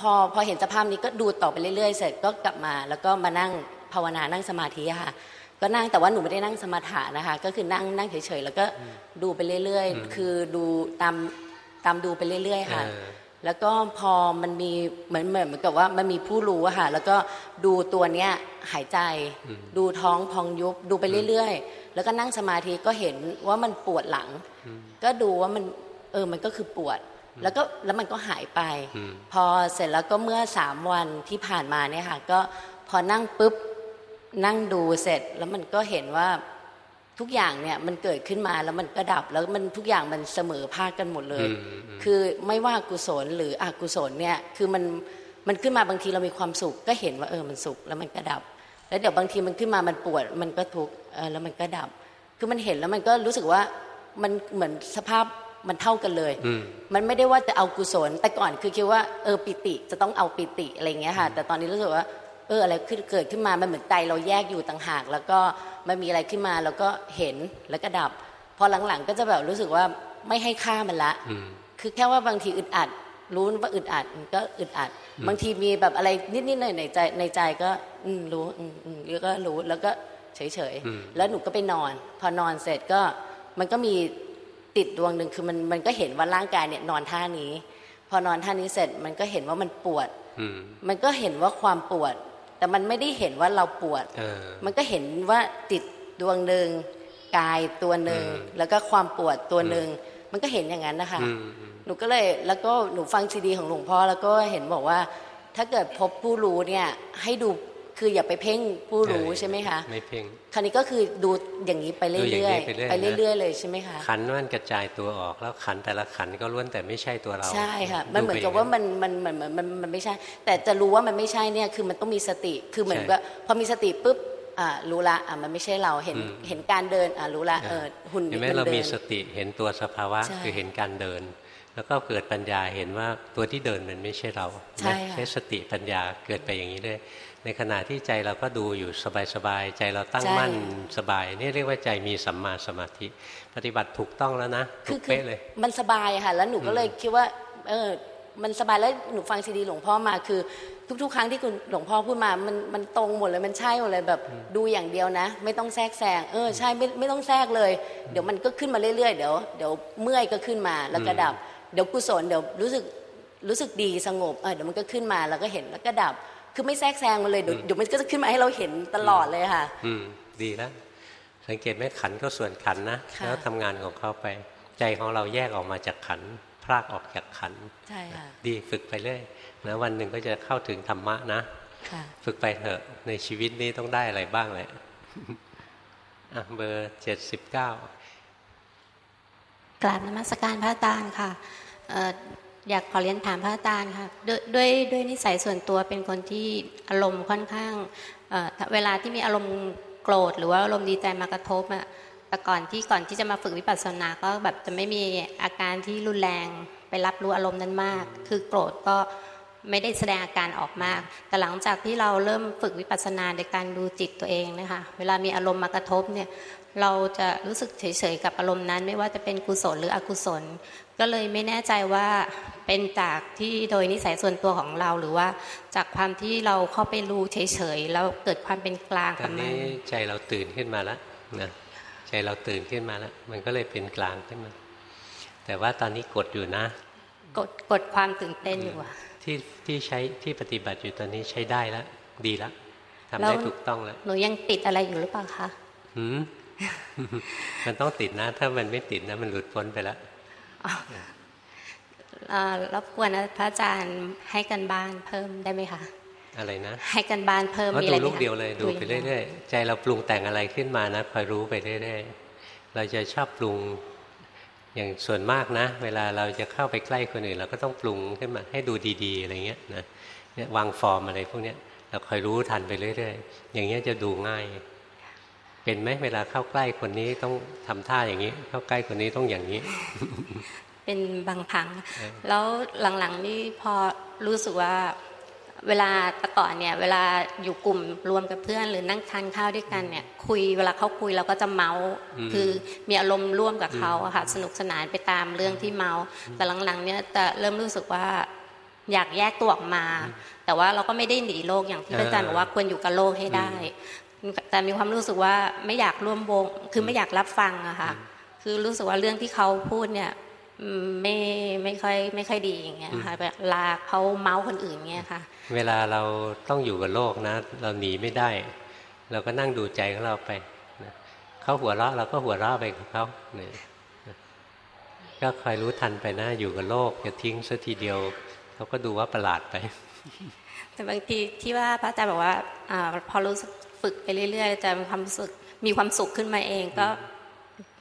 พอพอเห็นสภาพนี้ก็ดูต่อไปเรื่อยๆ เสร็จก็กลับมา แล้วก็มานั่ง ภาวนานั่งสมาธิค่ะ ก็นั่งแต่ว่าหนูไม่ได้นั่งสมาธินะคะ ก็คือนั่งนั่งเฉยๆแล้วก็ดูไปเรื่อยๆ คือดูตามตามดูไปเรื่อยๆค่ะ แล้วก็พอมันมีเหมือนเหมือนกับว่ามันมีผู้รู้อะค่ะ แล้วก็ดูตัวเนี้ยหายใจ ดูท้องพองยุบดูไปเรื่อยๆ แล้วก็นั่งสมาธิก็เห็นว่ามันปวดหลัง ก็ดูว่ามันเออมันก็คือปวดแล้วก็แล้วมันก็หายไป พอเสร็จแล้วก็เมื่อสามวันที่ผ่านมาเนี่ยค่ะ ก็พอนั่งปุ๊บ นั่งดูเสร็จแล้วมันก็เห็นว่าทุกอย่างเนี่ยมันเกิดขึ้นมาแล้วมันก็ดับ แล้วมันทุกอย่างมันเสมอภาคกันหมดเลย คือไม่ว่ากุศลหรืออกุศลเนี่ยคือมันมันขึ้นมาบางทีเรามีความสุข ก็เห็นว่าเออมันสุขแล้วมันก็ดับ แล้วเดี๋ยวบางทีมันขึ้นมามันปวดมันก็ทุกข์แล้วมันก็ดับ คือมันเห็นแล้วมันก็รู้สึกว่ามันเหมือนสภาพมันเท่ากันเลย มันไม่ได้ว่าจะเอากุศล แต่ก่อนคือคิดว่าเออปิติจะต้องเอาปิติอะไรเงี้ยค่ะ แต่ตอนนี้รู้สึกว่า เอออะไรขึ้นเกิดขึ้นมา มันเหมือนใจเราแยกอยู่ต่างหาก แล้วก็มันมีอะไรขึ้นมาแล้วก็เห็นแล้วก็ดับ พอหลังๆ ก็จะแบบรู้สึกว่าไม่ให้ค่ามันละ คือแค่ว่าบางทีอึดอัด รู้ว่าอึดอัดก็อึดอัด บางทีมีแบบอะไรนิดๆหน่อยในใจในใจก็อืรู้อืมแล้วก็รู้แล้วก็เฉยๆ แล้วหนูก็ไปนอน พอนอนเสร็จก็มันก็มีติดดวงหนึ่งคือมันมันก็เห็นว่าร่างกายเนี่ยนอนท่านี้ พอนอนท่านี้เสร็จมันก็เห็นว่ามันปวด มันก็เห็นว่าความปวด แต่มันไม่ได้เห็นว่าเราปวด มันก็เห็นว่าติดดวงหนึ่งกายตัวหนึ่งแล้วก็ความปวดตัวหนึ่งมันก็เห็นอย่างนั้นนะคะหนูก็เลยแล้วก็หนูฟังซีดีของหลวงพ่อแล้วก็เห็นบอกว่า ถ้าเกิดพบผู้รู้เนี่ยให้ดู คืออย่าไปเพ่งผู้รู้ใช่ไหมคะไม่เพ่งคราวนี้ก็คือดูอย่างนี้ไปเรื่อยๆไปเรื่อยๆเลยใช่ไหมคะขันมันกระจายตัวออกแล้วขันแต่ละขันก็ล้วนแต่ไม่ใช่ตัวเราใช่ค่ะมันเหมือนกับว่ามันมันมันมันมันไม่ใช่ แต่จะรู้ว่ามันไม่ใช่เนี่ยคือมันต้องมีสติคือเหมือนว่าพอมีสติปุ๊บอ่ารู้ละอ่ามันไม่ใช่เราเห็นเห็นการเดินอ่ารู้ละเออหุ่นเห็นไหมเรามีสติเห็นตัวสภาวะคือเห็นการเดินแล้วก็เกิดปัญญาเห็นว่าตัวที่เดินมันไม่ใช่เราใช้สติปัญญาเกิดไปอย่างนี้เลย ในขณะที่ใจเราก็ดูอยู่สบายๆใจเราตั้งมั่นสบาย นี่เรียกว่าใจมีสัมมาสมาธิ ปฏิบัติถูกต้องแล้วนะถูกเป๊ะเลย มันสบายค่ะ แล้วหนูก็เลยคิดว่า เออ มันสบายแล้วหนูฟังซีดีหลวงพ่อมาคือ ทุก ๆ ครั้งที่คุณหลวงพ่อพูดมามันมันตรงหมดเลยมันใช่หมดเลยแบบดูอย่างเดียวนะ ไม่ต้องแทรกแซงเออใช่ไม่ไม่ต้องแทรกเลย เดี๋ยวมันก็ขึ้นมาเรื่อยๆเดี๋ยวเดี๋ยวเมื่อยก็ขึ้นมาแล้วก็ดับ เดี๋ยวกุศลเดี๋ยวรู้สึกรู้สึกดีสงบเออเดี๋ยวมันก็ขึ้นมาแล้วก็เห็นแล้วก็ดับ คือไม่แทรกแซงมันเลยเดี๋ยวมันก็จะขึ้นมาให้เราเห็นตลอดเลยค่ะ อืมดีแล้วสังเกตไหมขันก็ส่วนขันนะแล้วทำงานของเขาไป ใจของเราแยกออกมาจากขันพรากออกจากขันใช่ค่ะดีฝึกไปเรื่อยนะวันหนึ่งก็จะเข้าถึงธรรมะนะฝึกไปเถอะในชีวิตนี้ต้องได้อะไรบ้างเลยอะเบอร์เจ็ดสิบเก้ากราบนมัสการพระอาจารย์ค่ะ อยากขอเรียนถามพระอาจารย์ค่ะด้วยด้วยด้วยนิสัยส่วนตัวเป็นคนที่อารมณ์ค่อนข้างเวลาที่มีอารมณ์โกรธ หรือว่าอารมณ์ดีใจมากระทบอะแต่ก่อนที่ก่อนที่จะมาฝึกวิปัสสนาก็แบบจะไม่มีอาการที่รุนแรงไปรับรู้อารมณ์นั้นมาก คือโกรธก็ไม่ได้แสดงอาการออกมาก แต่หลังจากที่เราเริ่มฝึกวิปัสสนาในการดูจิตตัวเองนะคะ เวลามีอารมณ์มากระทบเนี่ย เราจะรู้สึกเฉยๆกับอารมณ์นั้น ไม่ว่าจะเป็นกุศลหรืออกุศล ก็เลยไม่แน่ใจว่าเป็นจากที่โดยนิสัยส่วนตัวของเราหรือว่าจากความที่เราเข้าไปรู้เฉยๆแล้วเกิดความเป็นกลางกับมันตอนนี้ใจเราตื่นขึ้นมาแล้วนะใจเราตื่นขึ้นมาแล้ว มันก็เลยเป็นกลางขึ้นมา แต่ว่าตอนนี้กดอยู่นะ กดกดความตื่นเต้นอยู่อะที่ที่ใช้ที่ปฏิบัติอยู่ตอนนี้ใช้ได้แล้วดีแล้วทำได้ถูกต้องแล้วหนูยังติดอะไรอยู่หรือเปล่าคะหืม มันต้องติดนะ ถ้ามันไม่ติดนะ มันหลุดพ้นไปแล้วรบกวนพระอาจารย์ให้กันบ้านเพิ่มได้ไหมคะอะไรนะ ให้กันบ้านเพิ่มมีอะไรดูลูกเดียวเลยดูไปเรื่อยๆใจเราปรุงแต่งอะไรขึ้นมานะคอยรู้ไปเรื่อยๆเราจะชอบปรุงอย่างส่วนมากนะ เวลาเราจะเข้าไปใกล้คนอื่นเราก็ต้องปรุงขึ้นมาให้ดูดีๆอะไรเงี้ยนะเนี่ยวางฟอร์มอะไรพวกเนี้ยเราคอยรู้ทันไปเรื่อยๆ อย่างเงี้ยจะดูง่าย เป็นไหมเวลาเข้าใกล้คนนี้ต้องทำท่าอย่างนี้ เข้าใกล้คนนี้ต้องอย่างนี้ เป็นบางครั้งแล้วหลังๆนี่พอรู้สึกว่าเวลาตะก่อนเนี่ย เวลาอยู่กลุ่มรวมกับเพื่อน หรือนั่งทานข้าวด้วยกันเนี่ย คุยเวลาเขาคุยเราก็จะเมาส์คือมีอารมณ์ร่วมกับเขาอะค่ะสนุกสนานไปตามเรื่องที่เมาแต่หลังๆ เนี่ยจะเริ่มรู้สึกว่าอยากแยกตัวออกมา แต่ว่าเราก็ไม่ได้หนีโลกอย่างที่อาจารย์บอกว่าควรอยู่กับโลกให้ได้ แต่มีความรู้สึกว่าไม่อยากร่วมวง คือไม่อยากรับฟังอะค่ะคือรู้สึกว่าเรื่องที่เขาพูดเนี่ยไม่ไม่ค่อยไม่ค่อยดีอย่างเงี้ยค่ะแบบลาเขาเมาส์คนอื่นเงี้ยค่ะ เวลาเราต้องอยู่กับโลกนะ เราหนีไม่ได้ เราก็นั่งดูใจของเราไปเขาหัวเราะเราก็หัวเราะไปกับเขาเนี่ยก็คอยรู้ทันไปนะอยู่กับโลกอย่าทิ้งซะทีเดียวเขาก็ดูว่าประหลาดไป แต่บางทีที่ว่าพระอาจารย์บอกว่าอพอรู้สึก ฝึกไปเรื่อยๆจะมีความสุขมีความสุขขึ้นมาเองก็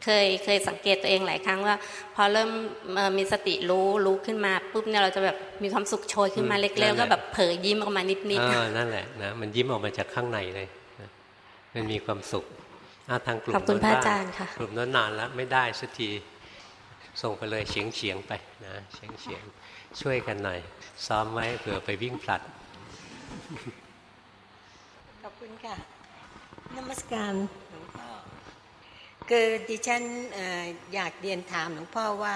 เคยเคยสังเกตตัวเองหลายครั้งว่า พอเริ่มมีสติรู้รู้ขึ้นมาปุ๊บเนี่ยเราจะแบบมีความสุขโชยขึ้นมาเล็กๆก็แบบเผยยิ้มออกมานิดๆนั่นแหละนะมันยิ้มออกมาจากข้างในเลยมันมีความสุขทางกลุ่มขอบคุณพระอาจารย์ค่ะกลุ่มนั้นนานแล้วไม่ได้สักทีส่งไปเลยเฉียงเฉียงไปนะเฉียงเฉียงช่วยกันหน่อย ซ้อมไว้เผื่อไปวิ่งผลัดขอบ คุณค่ะนมัสการหลวงพ่อคือดิฉันอยากเรียนถามหลวงพ่อว่า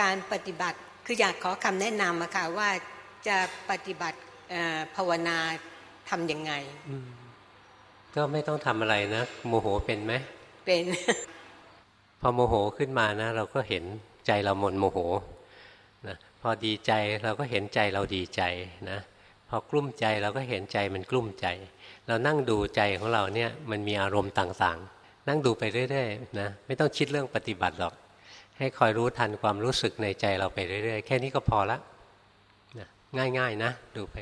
การปฏิบัติคืออยากขอคำแนะนำอะค่ะว่าจะปฏิบัติภาวนาทำยังไง ก็ไม่ต้องทำอะไรนะ โมโหเป็นไหมเป็นพอโมโหขึ้นมานะ เราก็เห็นใจเราหมดโมโหนะพอดีใจเราก็เห็นใจเราดีใจนะพอกลุ้มใจเราก็เห็นใจมันกลุ้มใจ เรานั่งดูใจของเราเนี่ยมันมีอารมณ์ต่างๆ นั่งดูไปเรื่อยๆนะไม่ต้องคิดเรื่องปฏิบัติหรอก ให้คอยรู้ทันความรู้สึกในใจเราไปเรื่อยๆ แค่นี้ก็พอละนะง่ายๆนะ ดูไป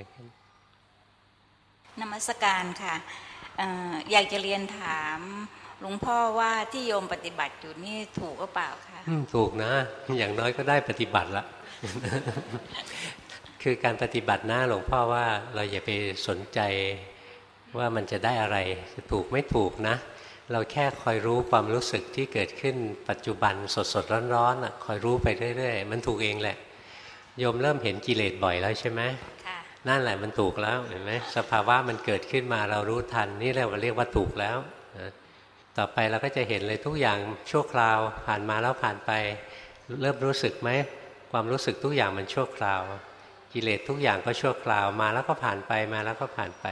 นมัสการค่ะอยากจะเรียนถามหลวงพ่อว่าที่โยมปฏิบัติอยู่นี่ถูกก็เปล่าคะถูกนะ อย่างน้อยก็ได้ปฏิบัติละคือการปฏิบัติหน้าหลวงพ่อว่าเราอย่าไปสนใจ ว่ามันจะได้อะไรถูกไม่ถูกนะ เราแค่คอยรู้ความรู้สึกที่เกิดขึ้นปัจจุบันสดสดร้อนๆคอยรู้ไปเรื่อยๆ มันถูกเองแหละโยมเริ่มเห็นกิเลสบ่อยแล้วใช่ไหมนั่นแหละมันถูกแล้วเห็นไหมสภาวะมันเกิดขึ้นมาเรารู้ทันนี่เราเรียกว่าถูกแล้วต่อไปเราก็จะเห็นเลยทุกอย่างชั่วคราวผ่านมาแล้วผ่านไป เริ่มรู้สึกไหมความรู้สึกทุกอย่างมันชั่วคราว กิเลสทุกอย่างก็ชั่วคราวมาแล้วก็ผ่านไปมาแล้วก็ผ่านไป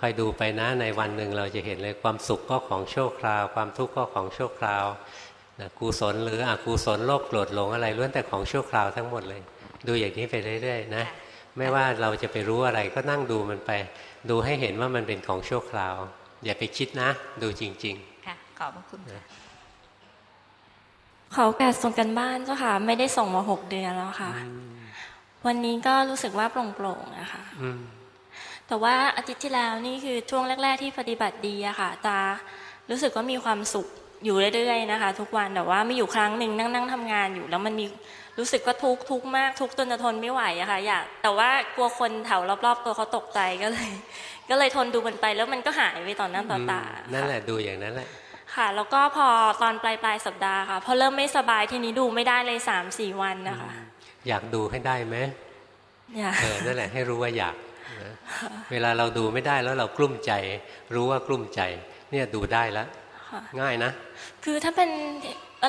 คอยดูไปนะในวันหนึ่งเราจะเห็นเลยความสุขก็ของชั่วคราว ความทุกข์ก็ของชั่วคราวกุศลหรืออกุศลโลภโกรธหลงอะไรล้วนแต่ของชั่วคราวทั้งหมดเลย ดูอย่างนี้ไปเรื่อยๆนะไม่ว่าเราจะไปรู้อะไรก็นั่งดูมันไป ดูให้เห็นว่ามันเป็นของชั่วคราว อย่าไปคิดนะ ดูจริง ๆ ค่ะ ขอบพระคุณขอแกส่งกันบ้านเจ้าค่ะ ไม่ได้ส่งมาหกเดือนแล้วค่ะ วันนี้ก็รู้สึกว่าโปร่งๆนะคะ แต่ว่าอาทิตย์ที่แล้วนี่คือช่วงแรก ๆ ที่ปฏิบัติดีอะค่ะ ตารู้สึกว่ามีความสุขอยู่เรื่อยๆนะคะ ทุกวันแต่ว่ามีอยู่ครั้งหนึ่งนั่งนั่งทำงานอยู่ แล้วมันมีรู้สึกว่าทุกทุกมากทุกจนจะทนไม่ไหวอะค่ะอยากแต่ว่ากลัวคนแถวรอบๆ ตัวเขาตกใจก็เลย ก็เลยทนดูมันไปแล้วมันก็หายไปตอนนั้นต่อตานั่นแหละดูอย่างนั้นแหละค่ะ แล้วก็พอตอนปลายปลายสัปดาห์ค่ะ พอเริ่มไม่สบายทีนี้ดูไม่ได้เลยสามสี่วันนะคะ อยากดูให้ได้ไหมอยากเออนั่นแหละให้รู้ว่าอยาก เวลาเราดูไม่ได้แล้วเรากลุ้มใจ รู้ว่ากลุ้มใจ เนี่ยดูได้แล้วง่ายนะ คือถ้าเป็น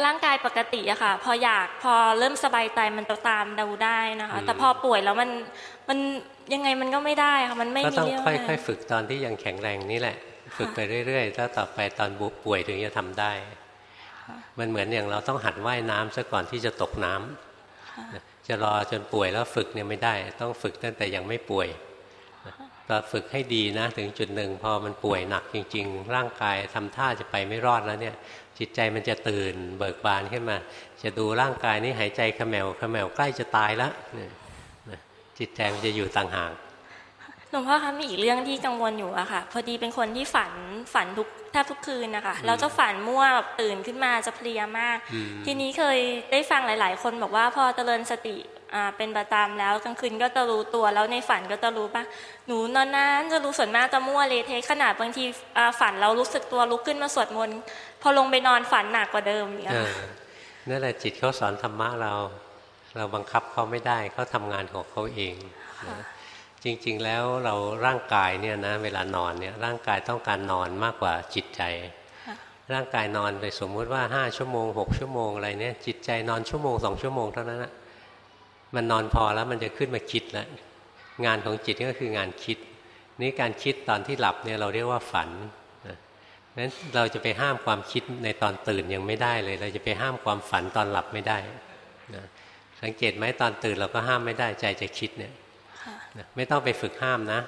ร่างกายปกติอะค่ะ พออยากพอเริ่มสบายใจมันจะตามดูได้นะคะ แต่พอป่วยแล้วมันมันยังไงมันก็ไม่ได้ค่ะมันไม่มีเรื่องก็ต้องค่อยๆ ฝึกตอนที่ยังแข็งแรงนี่แหละ ฝึกไปเรื่อยๆแล้วต่อไปตอนบุป่วยถึงจะทำได้ มันเหมือนอย่างเราต้องหัดว่ายน้ำซะก่อนที่จะตกน้ำจะรอจนป่วยแล้วฝึกเนี่ยไม่ได้ ต้องฝึกตั้งแต่ยังไม่ป่วย เราฝึกให้ดีนะ ถึงจุดหนึ่งพอมันป่วยหนักจริง ๆ ร่างกายทำท่าจะไปไม่รอดแล้วเนี่ย จิตใจมันจะตื่นเบิกบานขึ้นมา จะดูร่างกายนี้หายใจขมวขมวใกล้จะตายแล้วจิตใจมันจะอยู่ต่างหากหลวงพ่อคะมีอีกเรื่องที่กังวลอยู่อะค่ะ พอดีเป็นคนที่ฝันฝันทุกแทบทุกคืนนะคะเราจะฝันมั่วตื่นขึ้นมาจะเพลียมาก ทีนี้เคยได้ฟังหลาย ๆ คนบอกว่าพอเจริญสติอ่า เป็นประจำแล้วกลางคืนก็จะรู้ตัวแล้วในฝันก็จะรู้ปะหนูนอนนั้นจะรู้ส่วนมากจะมั่วเลยเทขนาดบางทีอ่าฝันเรารู้สึกตัวลุกขึ้นมาสวดมนต์พอลงไปนอนฝันหนักกว่าเดิมอย่างเงี้ยเออนั่นแหละจิตเขาสอนธรรมะเรา เราบังคับเขาไม่ได้เขาทำงานของเขาเองนะจริงๆแล้วเราร่างกายเนี่ยนะเวลานอนเนี่ยร่างกายต้องการนอนมากกว่าจิตใจ ร่างกายนอนไปสมมุติว่าห้าชั่วโมงหกชั่วโมงอะไรเนี่ยจิตใจนอนชั่วโมงสองชั่วโมงเท่านั้นนะ มันนอนพอแล้วมันจะขึ้นมาคิดแล้วงานของจิตก็คืองานคิด นี่การคิดตอนที่หลับเนี่ยเราเรียกว่าฝันนะนั้นเราจะไปห้ามความคิดในตอนตื่นยังไม่ได้เลย เราจะไปห้ามความฝันตอนหลับไม่ได้นะสังเกตไหมตอนตื่นเราก็ห้ามไม่ได้ใจจะคิดเนี่ยไม่ต้องไปฝึกห้ามนะ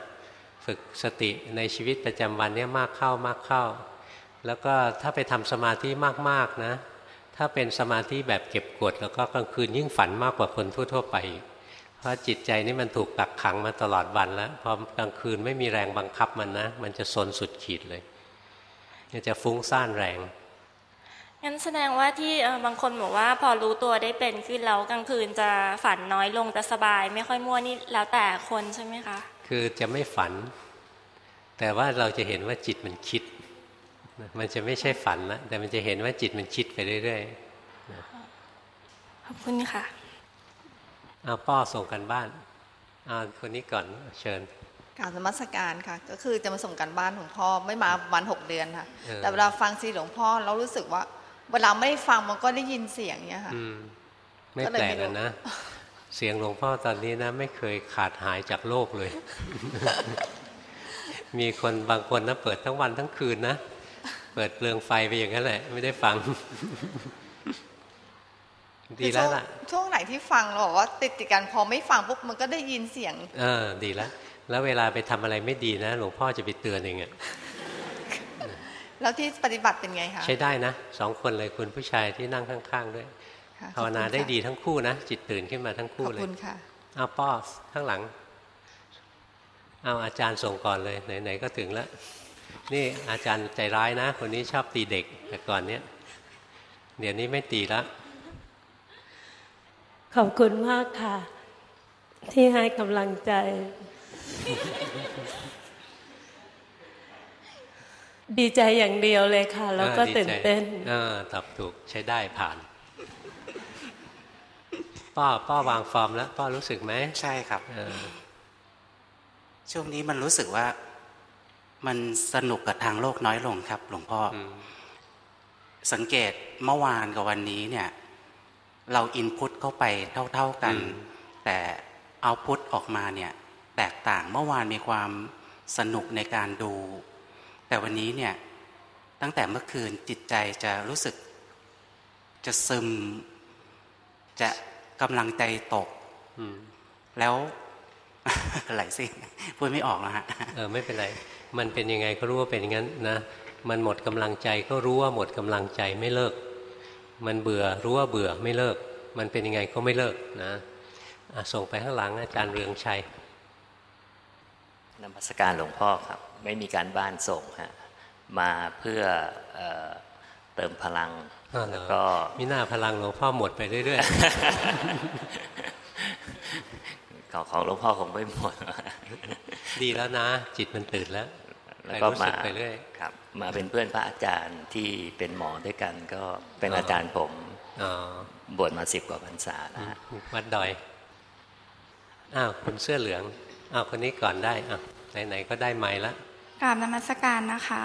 ฝึกสติในชีวิตประจำวันเนี่ยมากเข้ามากเข้า แล้วก็ถ้าไปทำสมาธิมากๆนะ ถ้าเป็นสมาธิแบบเก็บกด แล้วก็กลางคืนยิ่งฝันมากกว่าคนทั่ว ๆ ไปอีกเพราะจิตใจนี่มันถูกกักขังมาตลอดวันแล้วพอกลางคืนไม่มีแรงบังคับมันนะ มันจะสนสุดขีดเลยมันจะฟุ้งซ่านแรงงั้นแสดงว่าที่เอ่อบางคนบอกว่าพอรู้ตัวได้เป็นขึ้นแล้วกลางคืนจะฝันน้อยลงจะสบาย ไม่ค่อยมั่วนี่แล้วแต่คนใช่ไหมคะ คือจะไม่ฝัน แต่ว่าเราจะเห็นว่าจิตมันคิด มันจะไม่ใช่ฝันละแต่มันจะเห็นว่าจิตมันคิดไปเรื่อยขอบคุณค่ะๆเอาป้อส่งกันบ้านเอาคนนี้ก่อนเชิญกรารสมัสการค่ะ ก็คือจะมาส่งกันบ้านของพ่อไม่มาประวันหกเดือนค่ะเออแต่เวลาฟังซีหลวงพ่อเรารู้สึกว่า เวลาไม่ได้ฟังมันก็ได้ยินเสียงเนี้ยค่ะอืมไม่ก็เลยแปลไม่กรู้อะนะ เสียงหลวงพ่อตอนนี้นะ ไม่เคยขาดหายจากโลกเลย มีคนบางคนนะเปิดทั้งวันทั้งคืนนะ เปิดเปลืองไฟไปอย่างนั้นแหละ ไม่ได้ฟัง ดีแล้วล่ะคือช่งช่วงไหนที่ฟังเราบอกว่าติดติดกันพอไม่ฟังปุ๊บมันก็ได้ยินเสียง เออ ดีแล้วแล้วเวลาไปทำอะไรไม่ดีนะหลวงพ่อจะไปเตือนเองอะแล้วที่ปฏิบัติเป็นไงคะใช้ได้นะสองคนเลยคุณผู้ชายที่นั่งข้าง ๆ ด้วยค่ะภาวนาขอบคุณได้ค่ะดีทั้งคู่นะจิตตื่นขึ้นมาทั้งขคู่อบเลยคุณค่ะเอาป้อข้างหลัง เอาอาจารย์ส่งก่อนเลยไหนๆก็ถึงแล้ว นี่อาจารย์ใจร้ายนะ คนนี้ชอบตีเด็กแต่ก่อนเนี้ยเดี๋ยวนี้ไม่ตีแล้วขอบคุณมากค่ะ ที่ให้กำลังใจ ดีใจอย่างเดียวเลยค่ะ แล้วก็ออดีใจตื่นเต้นเออตอบถูกใช้ได้ผ่านป้อป้อวางฟอร์มแล้วป้อรู้สึกไหมใช่ครับเออช่วงนี้มันรู้สึกว่า มันสนุกกับทางโลกน้อยลงครับ หลวงพ่ออสังเกตเมื่อวานกับวันนี้เนี่ย เราอินพุตเข้าไปเท่า ๆกัน แต่เอาพุตออกมาเนี่ย แตกต่างเมื่อวานมีความสนุกในการดู แต่วันนี้เนี่ย ตั้งแต่เมื่อคืนจิตใจจะรู้สึก จะซึม จะกำลังใจตกอืมแล้วไหลสิพูดไม่ออกแล้วฮะเออไม่เป็นไร มันเป็นยังไงก็รู้ว่าเป็นอย่างนั้นนะ มันหมดกำลังใจก็รู้ว่าหมดกำลังใจไม่เลิก มันเบื่อรู้ว่าเบื่อไม่เลิก มันเป็นยังไงก็ไม่เลิกนะอะส่งไปข้างหลังอาจารย์เรืองชัยนมัสการหลวงพ่อครับ ไม่มีการบ้านส่งฮะมาเพื่อเอ่อเติมพลังอ้าวเหรอแล้วก็มีหน้าพลังหลวงพ่อหมดไปเรื่อยของของหลวงพ่อคงไม่หมดๆดีแล้วนะ จิตมันตื่นแล้ว แล้วก็รู้มาสึไปเรื่อยครับมาเป็นเพื่อนพระอาจารย์ที่เป็นหมอด้วยกันก็เป็นอาจารย์ผมอ๋อบวชมาสิบกว่าพรรษาแล้วฮะวัดดอยอ้าวคุณเสื้อเหลืองอ้าวคนนี้ก่อนได้อะไหนๆก็ได้ไม้ละกราบนมัสการนะคะ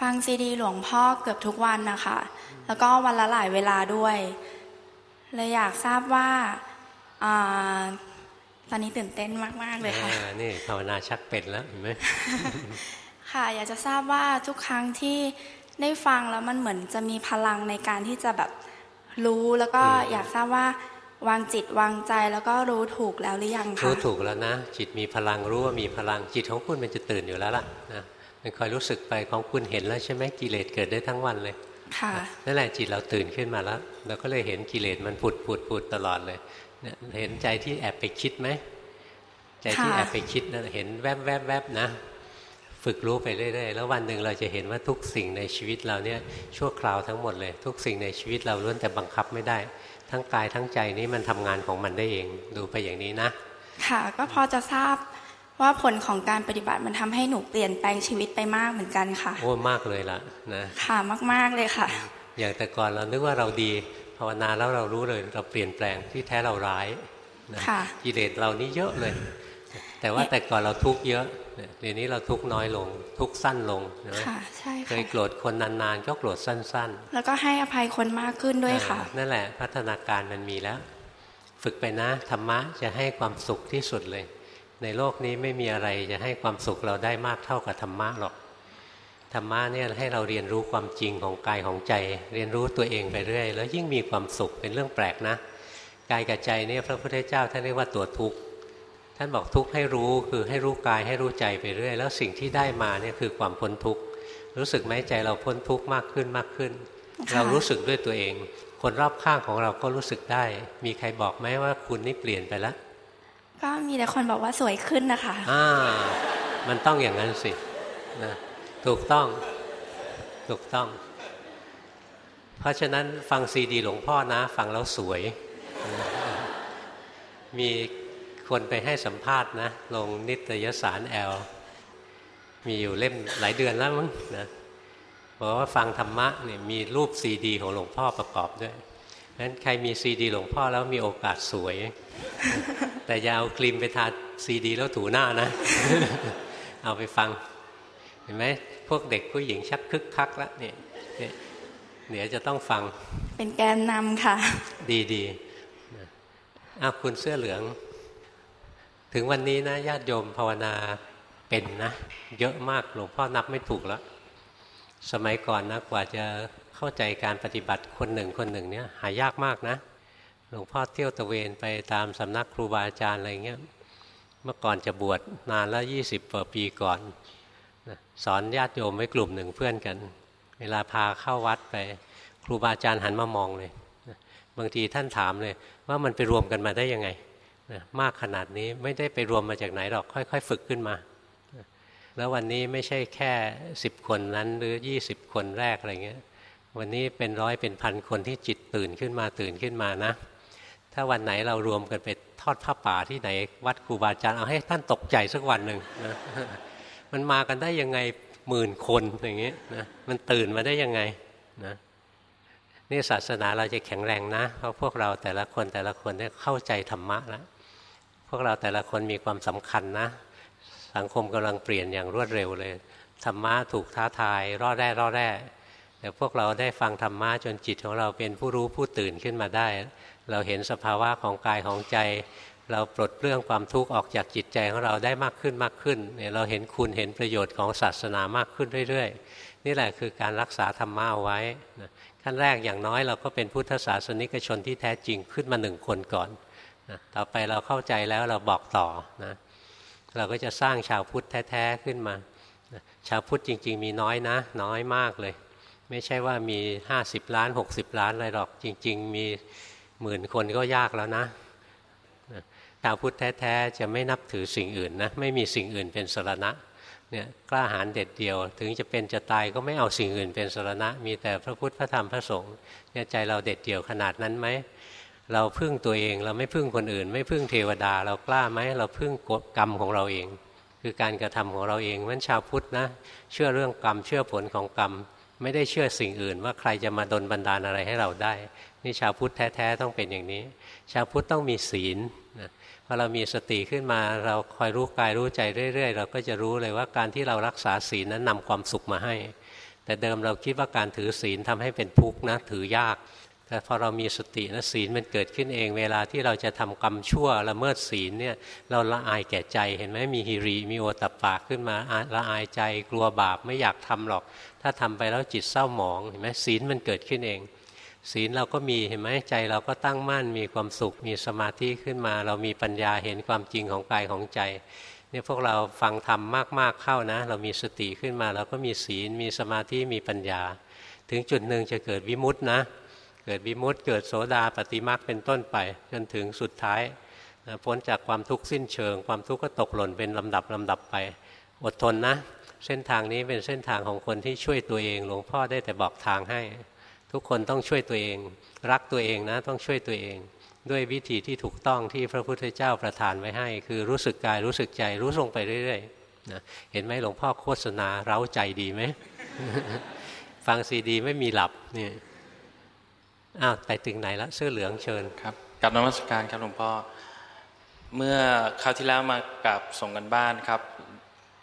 ฟังซีดีหลวงพ่อเกือบทุกวันนะคะ แล้วก็วันละหลายเวลาด้วยเลยอยากทราบว่าอา ตอนนี้ตื่นเต้นมาก ๆ เลยค่ะเออนี่ภาวนาชักเป็นแล้วเห็นไหมค่ะ อยากจะทราบว่าทุกครั้งที่ได้ฟังแล้วมันเหมือนจะมีพลังในการที่จะแบบรู้แล้วก็อยากทราบว่าวางจิตวางใจแล้วก็รู้ถูกแล้วหรือยังคะรู้ถูกแล้วนะ จิตมีพลังรู้ว่ามีพลังจิตของคุณมันจะตื่นอยู่แล้วล่ะนะมันคอยรู้สึกไปของคุณเห็นแล้วใช่ไหมกิเลสเกิดได้ทั้งวันเลยค่ะนั่นแหละจิตเราตื่นขึ้นมาแล้ว เราก็เลยเห็นกิเลสมันผุดผุดผุดตลอดเลย เนี่ยเห็นใจที่แอบไปคิดไหมใจที่ค่ะแอบไปคิดนั่นเห็นแวบแวบแวบนะฝฝึกรู้ไปเรื่อยๆแล้ววันหนึ่งเราจะเห็นว่าทุกสิ่งในชีวิตเราเนี่ยชั่วคราวทั้งหมดเลย ทุกสิ่งในชีวิตเราล้วนแต่บังคับไม่ได้ ทั้งกายทั้งใจนี้มันทำงานของมันได้เองดูไปอย่างนี้นะ ค่ะก็พอจะทราบว่าผลของการปฏิบัติมันทำให้หนูเปลี่ยนแปลงชีวิตไปมากเหมือนกันค่ะโอ้มากเลยล่ะนะค่ะมากๆเลยค่ะ อย่างแต่ก่อนเรานึกว่าเราดี ภาวนาแล้วเรารู้เลย เราเปลี่ยนแปลงที่แท้เราร้ายนะกิเลสเรานี่เยอะเลย แต่ว่าแต่ก่อนเราทุกข์เยอะเดี๋ยวนี้เราทุกข์น้อยลง ทุกข์สั้นลงนะเคยโกรธคนนานๆ ก็โกรธสั้น ๆ แล้วก็ให้อภัยคนมากขึ้นด้วยค่ะ นั่นแหละพัฒนาการมันมีแล้ว ฝึกไปนะธรรมะจะให้ความสุขที่สุดเลย ในโลกนี้ไม่มีอะไรจะให้ความสุขเราได้มากเท่ากับธรรมะหรอก ธรรมะเนี่ยให้เราเรียนรู้ความจริงของกายของใจ เรียนรู้ตัวเองไปเรื่อย แล้วยิ่งมีความสุขเป็นเรื่องแปลกนะ กายกับใจเนี่ยพระพุทธเจ้าท่านเรียกว่าตัวทุกข์ท่านบอกทุกข์ให้รู้คือให้รู้กายให้รู้ใจไปเรื่อย แล้วสิ่งที่ได้มาเนี่ยคือความพ้นทุกข์รู้สึกไหมใจเราพ้นทุกข์มากขึ้นมากขึ้น เรารู้สึกด้วยตัวเอง คนรอบข้างของเราก็รู้สึกได้ มีใครบอกไหมว่าคุณนี่เปลี่ยนไปแล้วก็มีแต่คนบอกว่าสวยขึ้นนะคะอ่ามันต้องอย่างนั้นสินะ ถูกต้อง ถูกต้อง เพราะฉะนั้นฟังซีดีหลวงพ่อนะ ฟังแล้วสวย มีคนไปให้สัมภาษณ์นะ ลงนิตยสารแอล มีอยู่เล่มหลายเดือนแล้วมั้งนะบอกว่าฟังธรรมะเนี่ยมีรูปซีดีของหลวงพ่อประกอบด้วยนั้นใครมีซีดีหลวงพ่อแล้วมีโอกาสสวย แต่อย่าเอาครีมไปทาซีดีแล้วถูหน้านะ เอาไปฟัง เห็นไหมพวกเด็กผู้หญิงชักคึกคักแล้วเนี่ยเดี๋ยวจะต้องฟัง เป็นแกนนำค่ะ ดีดีอ้าวคุณเสื้อเหลือง ถึงวันนี้นะญาติโยมภาวนาเป็นนะ เยอะมากหลวงพ่อนับไม่ถูกแล้ว สมัยก่อนนะกว่าจะเข้าใจการปฏิบัติคนหนึ่งคนหนึ่งเนี่ยหายากมากนะ หลวงพ่อเที่ยวตะเวนไปตามสำนักครูบาอาจารย์อะไรเงี้ย เมื่อก่อนจะบวชนานแล้วยี่สิบปีก่อน สอนญาติโยมไว้กลุ่มหนึ่งเพื่อนกัน เวลาพาเข้าวัดไป ครูบาอาจารย์หันมามองเลยบางทีท่านถามเลย ว่ามันไปรวมกันมาได้ยังไงนะมากขนาดนี้ไม่ได้ไปรวมมาจากไหนหรอกค่อย ๆ ฝึกขึ้นมาแล้ววันนี้ไม่ใช่แค่สิบคนนั้นหรือยี่สิบคนแรกอะไรเงี้ยวันนี้เป็นร้อยเป็นพันคนที่จิตตื่นขึ้นมาตื่นขึ้นมานะ ถ้าวันไหนเรารวมกันไปทอดผ้าป่าที่ไหน วัดครูบาอาจารย์เอาให้ท่านตกใจสักวันหนึ่งนะ มันมากันได้ยังไงหมื่นคนอย่างเงี้ยนะมันตื่นมาได้ยังไงนะนี่ศาสนาเราจะแข็งแรงนะ เพราะพวกเราแต่ละคนแต่ละคนเนี่ยเข้าใจธรรมะแล้วพวกเราแต่ละคนมีความสำคัญนะ สังคมกำลังเปลี่ยนอย่างรวดเร็วเลยธรรมะถูกท้าทายรอดแร่รอดแร่แต่พวกเราได้ฟังธรรมะจนจิตของเราเป็นผู้รู้ผู้ตื่นขึ้นมาได้ เราเห็นสภาวะของกายของใจ เราปลดเรื่องความทุกข์ออกจากจิตใจของเราได้มากขึ้นมากขึ้นเนี่ยเราเห็นคุณเห็นประโยชน์ของศาสนามากขึ้นเรื่อยๆ นี่แหละคือการรักษาธรรมะเอาไว้ขั้นแรกอย่างน้อยเราก็เป็นพุทธศาสนิกชนที่แท้จริงขึ้นมาหนึ่งคนก่อนนะต่อไปเราเข้าใจแล้วเราบอกต่อนะเราก็จะสร้างชาวพุทธแท้ๆขึ้นมา ชาวพุทธจริง ๆ มีน้อยนะ น้อยมากเลย ไม่ใช่ว่ามี 50 ล้าน 60 ล้านอะไรหรอกจริง ๆ มีหมื่นคนก็ยากแล้วนะาวพุทธแท้ๆจะไม่นับถือสิ่งอื่นนะไม่มีสิ่งอื่นเป็นสรณะเนี่ยกล้าหาญเด็ดเดียว ถึงจะเป็นจะตายก็ไม่เอาสิ่งอื่นเป็นสรณะ มีแต่พระพุทธพระธรรมพระสงฆ์เนี่ยใจเราเด็ดเดี่ยวขนาดนั้นไหมเราพึ่งตัวเองเราไม่พึ่งคนอื่น ไม่พึ่งเทวดา เรากล้าไหมเราพึ่งกรรมของเราเอง คือการกระทำของเราเองมันชาวพุทธนะเชื่อเรื่องกรรมเชื่อผลของกรรม ไม่ได้เชื่อสิ่งอื่น ว่าใครจะมาดลบันดาลอะไรให้เราได้ นี่ชาวพุทธแท้ๆต้องเป็นอย่างนี้ ชาวพุทธต้องมีศีลนะ พอเรามีสติขึ้นมาเราคอยรู้กายรู้ใจเรื่อย ๆ เราก็จะรู้เลยว่าการที่เรารักษาศีลนั้นนำความสุขมาให้ แต่เดิมเราคิดว่าการถือศีลทำให้เป็นทุกข์นะถือยาก แต่พอเรามีสตินะศีลมันเกิดขึ้นเอง เวลาที่เราจะทำกรรมชั่วละเมิดศีลเนี่ยเราละอายแก่ใจเห็นไหมมีฮิริมีโอตปาขึ้นมาละอายใจกลัวบาปไม่อยากทำหรอก ถ้าทำไปแล้วจิตเศร้าหมองเห็นไหมศีลมันเกิดขึ้นเอง ศีลเราก็มีเห็นไหมใจเราก็ตั้งมั่นมีความสุขมีสมาธิขึ้นมา เรามีปัญญาเห็นความจริงของกายของใจเนี่ยพวกเราฟังธรรมมากๆเข้านะ เรามีสติขึ้นมา เราก็มีศีลมีสมาธิมีปัญญา ถึงจุดหนึ่งจะเกิดวิมุตตินะ เกิดวิมุตต์เกิดโสดาปฏิมาคเป็นต้นไป จนถึงสุดท้ายนะพ้นจากความทุกข์สิ้นเชิง ความทุกข์ก็ตกหล่นเป็นลำดับลำดับไป อดทนนะ เส้นทางนี้เป็นเส้นทางของคนที่ช่วยตัวเองหลวงพ่อได้แต่บอกทางให้ ทุกคนต้องช่วยตัวเอง รักตัวเองนะต้องช่วยตัวเอง ด้วยวิธีที่ถูกต้องที่พระพุทธเจ้าประทานไว้ให้ คือรู้สึกกายรู้สึกใจรู้ลงไปเรื่อยๆนะเห็นไหมหลวงพ่อโฆษณาเร้าใจดีไหมฟังซีดีไม่มีหลับนี่อ้าวไปถึงไหนละเสื้อเหลืองเชิญครับกับนมัสการครับหลวงพ่อเมื่อคราวที่แล้วมากับส่งกันบ้านครับ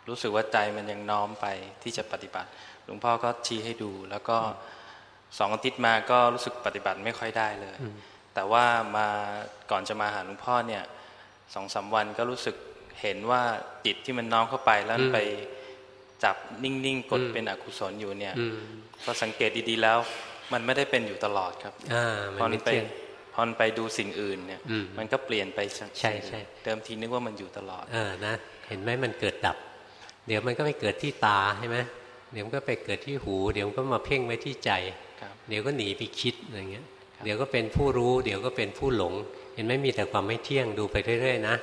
รู้สึกว่าใจมันยังน้อมไปที่จะปฏิบัติ หลวงพ่อก็ชี้ให้ดูแล้วก็ สองอาทิตย์มาก็รู้สึกปฏิบัติไม่ค่อยได้เลย แต่ว่ามาก่อนจะมาหาหลวงพ่อเนี่ยสองสาวันก็รู้สึกเห็นว่าจิตที่มันน้อมเข้าไปแล้วไปจับนิ่งๆกดเป็นอกุศลอยู่เนี่ยพอสังเกตดีๆแล้ว มันไม่ได้เป็นอยู่ตลอดครับพอไปพอไปดูสิ่งอื่นเนี่ย มันก็เปลี่ยนไปใช่ใช่เติมทีนึกว่ามันอยู่ตลอด เออนะเห็นไหมมันเกิดดับ เดี๋ยวมันก็ไปเกิดที่ตาใช่ไหมเดี๋ยวมันก็ไปเกิดที่หู เดี๋ยวมันก็มาเพ่งไว้ที่ใจ เดี๋ยวก็หนีไปคิดอะไรเงี้ยเดี๋ยวก็เป็นผู้รู้ เดี๋ยวก็เป็นผู้หลง เห็นไหมมีแต่ความไม่เที่ยงดูไปเรื่อยๆนะ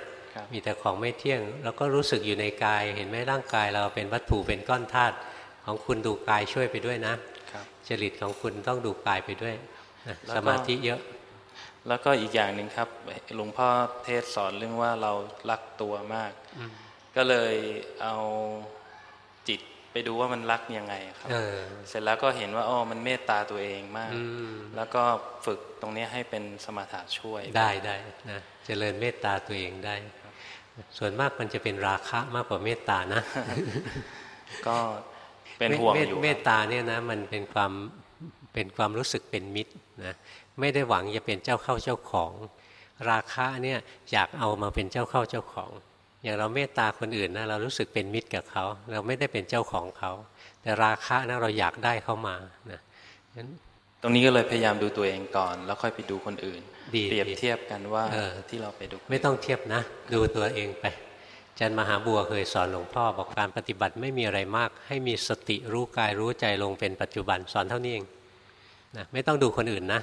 มีแต่ของไม่เที่ยง แล้วก็รู้สึกอยู่ในกาย เห็นไหมร่างกายเราเป็นวัตถุเป็นก้อนธาตุของคุณดูกายช่วยไปด้วยนะจริตของคุณต้องดูกายไปด้วยสมาธิเยอะ แล้วก็อีกอย่างหนึ่งครับหลวงพ่อเทศสอนเรื่องว่าเรารักตัวมาก ก็เลยเอาจิต ไปดูว่ามันรักยังไงครับเสร็จแล้วก็เห็นว่าอ๋อมันเมตตาตัวเองมาก แล้วก็ฝึกตรงนี้ให้เป็นสมถะช่วยได้ได้นะเจริญเมตตาตัวเองได้ ส่วนมากมันจะเป็นราคะมากกว่าเมตตานะ ก็เป็นห่วงอยู่เมตตาเนี่ยนะมันเป็นความเป็นความรู้สึกเป็นมิตรนะไม่ได้หวังจะเป็นเจ้าเข้าเจ้าของ ราคะเนี่ยอยากเอามาเป็นเจ้าเข้าเจ้าของ อย่างเราเมตตาคนอื่นนะเรารู้สึกเป็นมิตรกับเขา เราไม่ได้เป็นเจ้าของเขา แต่ราคะนะเราอยากได้เขามานะตรงนี้ก็เลยพยายามดูตัวเองก่อน แล้วค่อยไปดูคนอื่น เปรียบเทียบกันว่าที่เราไปดู ไม่ต้องเทียบนะ ดูตัวเองไปจันมหาบัวเคยสอนหลวงพ่อบอกการปฏิบัติไม่มีอะไรมาก ให้มีสติรู้กายรู้ใจลงเป็นปัจจุบันสอนเท่านี้เองนะไม่ต้องดูคนอื่นนะ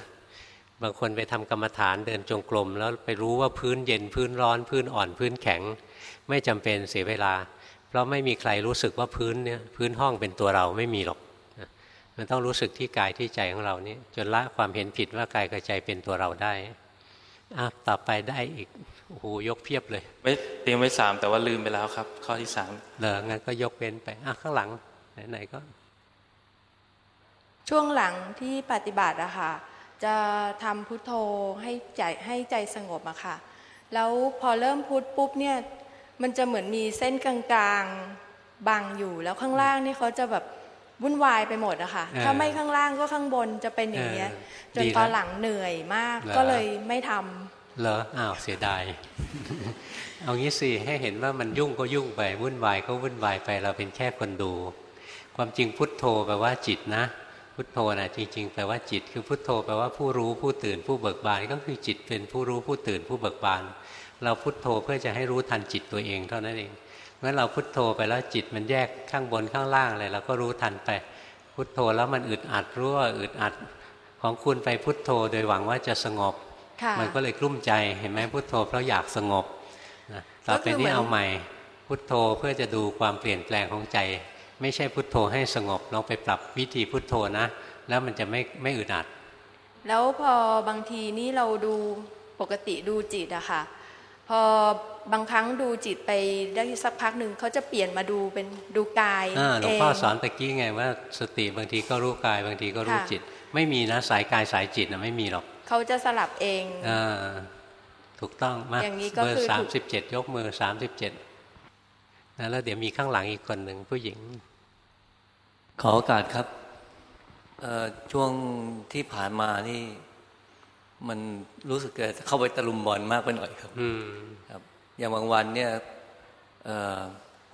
บางคนไปทำกรรมฐานเดินจงกรมแล้วไปรู้ว่าพื้นเย็นพื้นร้อนพื้นอ่อนพื้นแข็ง ไม่จำเป็นเสียเวลา เพราะไม่มีใครรู้สึกว่าพื้นเนี่ยพื้นห้องเป็นตัวเราไม่มีหรอก มันต้องรู้สึกที่กายที่ใจของเรานี่จนละความเห็นผิดว่ากายกับใจเป็นตัวเราได้อะต่อไปได้อีกโอ้โหยกเพียบเลยไว้เตรียมไว้สามแต่ว่าลืมไปแล้วครับ ข้อที่สามเหรองั้นก็ยกเว้นไปอะข้างหลังไหนๆก็ช่วงหลังที่ปฏิบัติอะค่ะ จะทำพุทโธให้ใจให้ใจสงบอะค่ะ แล้วพอเริ่มพุทปุ๊บเนี่ย มันจะเหมือนมีเส้นกลางๆบังอยู่แล้วข้างล่างนี่เขาจะแบบวุ่นวายไปหมดอะค่ะถ้าไม่ข้างล่างก็ข้างบนจะเป็นอย่างเงี้ยจนตอนหลังเหนื่อยมากก็เลยไม่ทำเหรออ้าวเสียดายเอางี้สิให้เห็นว่ามันยุ่งก็ยุ่งไปวุ่นวายก็วุ่นวายไปเราเป็นแค่คนดู ความจริงพุทโธแปลว่าจิตนะ พุทโธนะจริงๆแปลว่าจิต คือพุทโธแปลว่าผู้รู้ผู้ตื่นผู้เบิกบานก็คือจิตเป็นผู้รู้ผู้ตื่นผู้เบิกบาน เราพุทโธเพื่อจะให้รู้ทันจิตตัวเองเท่านั้นเองเมื่อเราพุทโธไปแล้วจิตมันแยกข้างบนข้างล่างอะไรเราก็รู้ทันไป พุทโธแล้วมันอึดอัดรู้ว่าอึดอัดของคุณไปพุทโธโดยหวังว่าจะสงบ มันก็เลยกลุ้มใจเห็นไหมพุทโธเพราะอยากสงบนะต่อไปนี้เอาใหม่พุทโธเพื่อจะดูความเปลี่ยนแปลงของใจ ไม่ใช่พุทโธให้สงบลองไปปรับวิธีพุทโธนะ แล้วมันจะไม่ไม่อึดอัด แล้วพอบางทีนี่เราดูปกติดูจิตอะค่ะ พอบางครั้งดูจิตไปได้สักพักหนึ่งเขาจะเปลี่ยนมาดูเป็นดูกายเองหลวงพ่อสอนตะกี้ไงว่าสติบางทีก็รู้กาย บางทีก็รู้จิต ไม่มีนะสายกายสายจิตนะไม่มีหรอกเขาจะสลับเองอถูกต้องมากเบอร์สามสิบเจ็ดยกมือสามสิบเจ็ดนะแล้วเดี๋ยวมีข้างหลังอีกคนหนึ่งผู้หญิง ขอโอกาสครับช่วงที่ผ่านมานี่ มันรู้สึกเข้าไปตะลุมบอลมากไปหน่อยครับครับ อย่างบางวันเนี่ย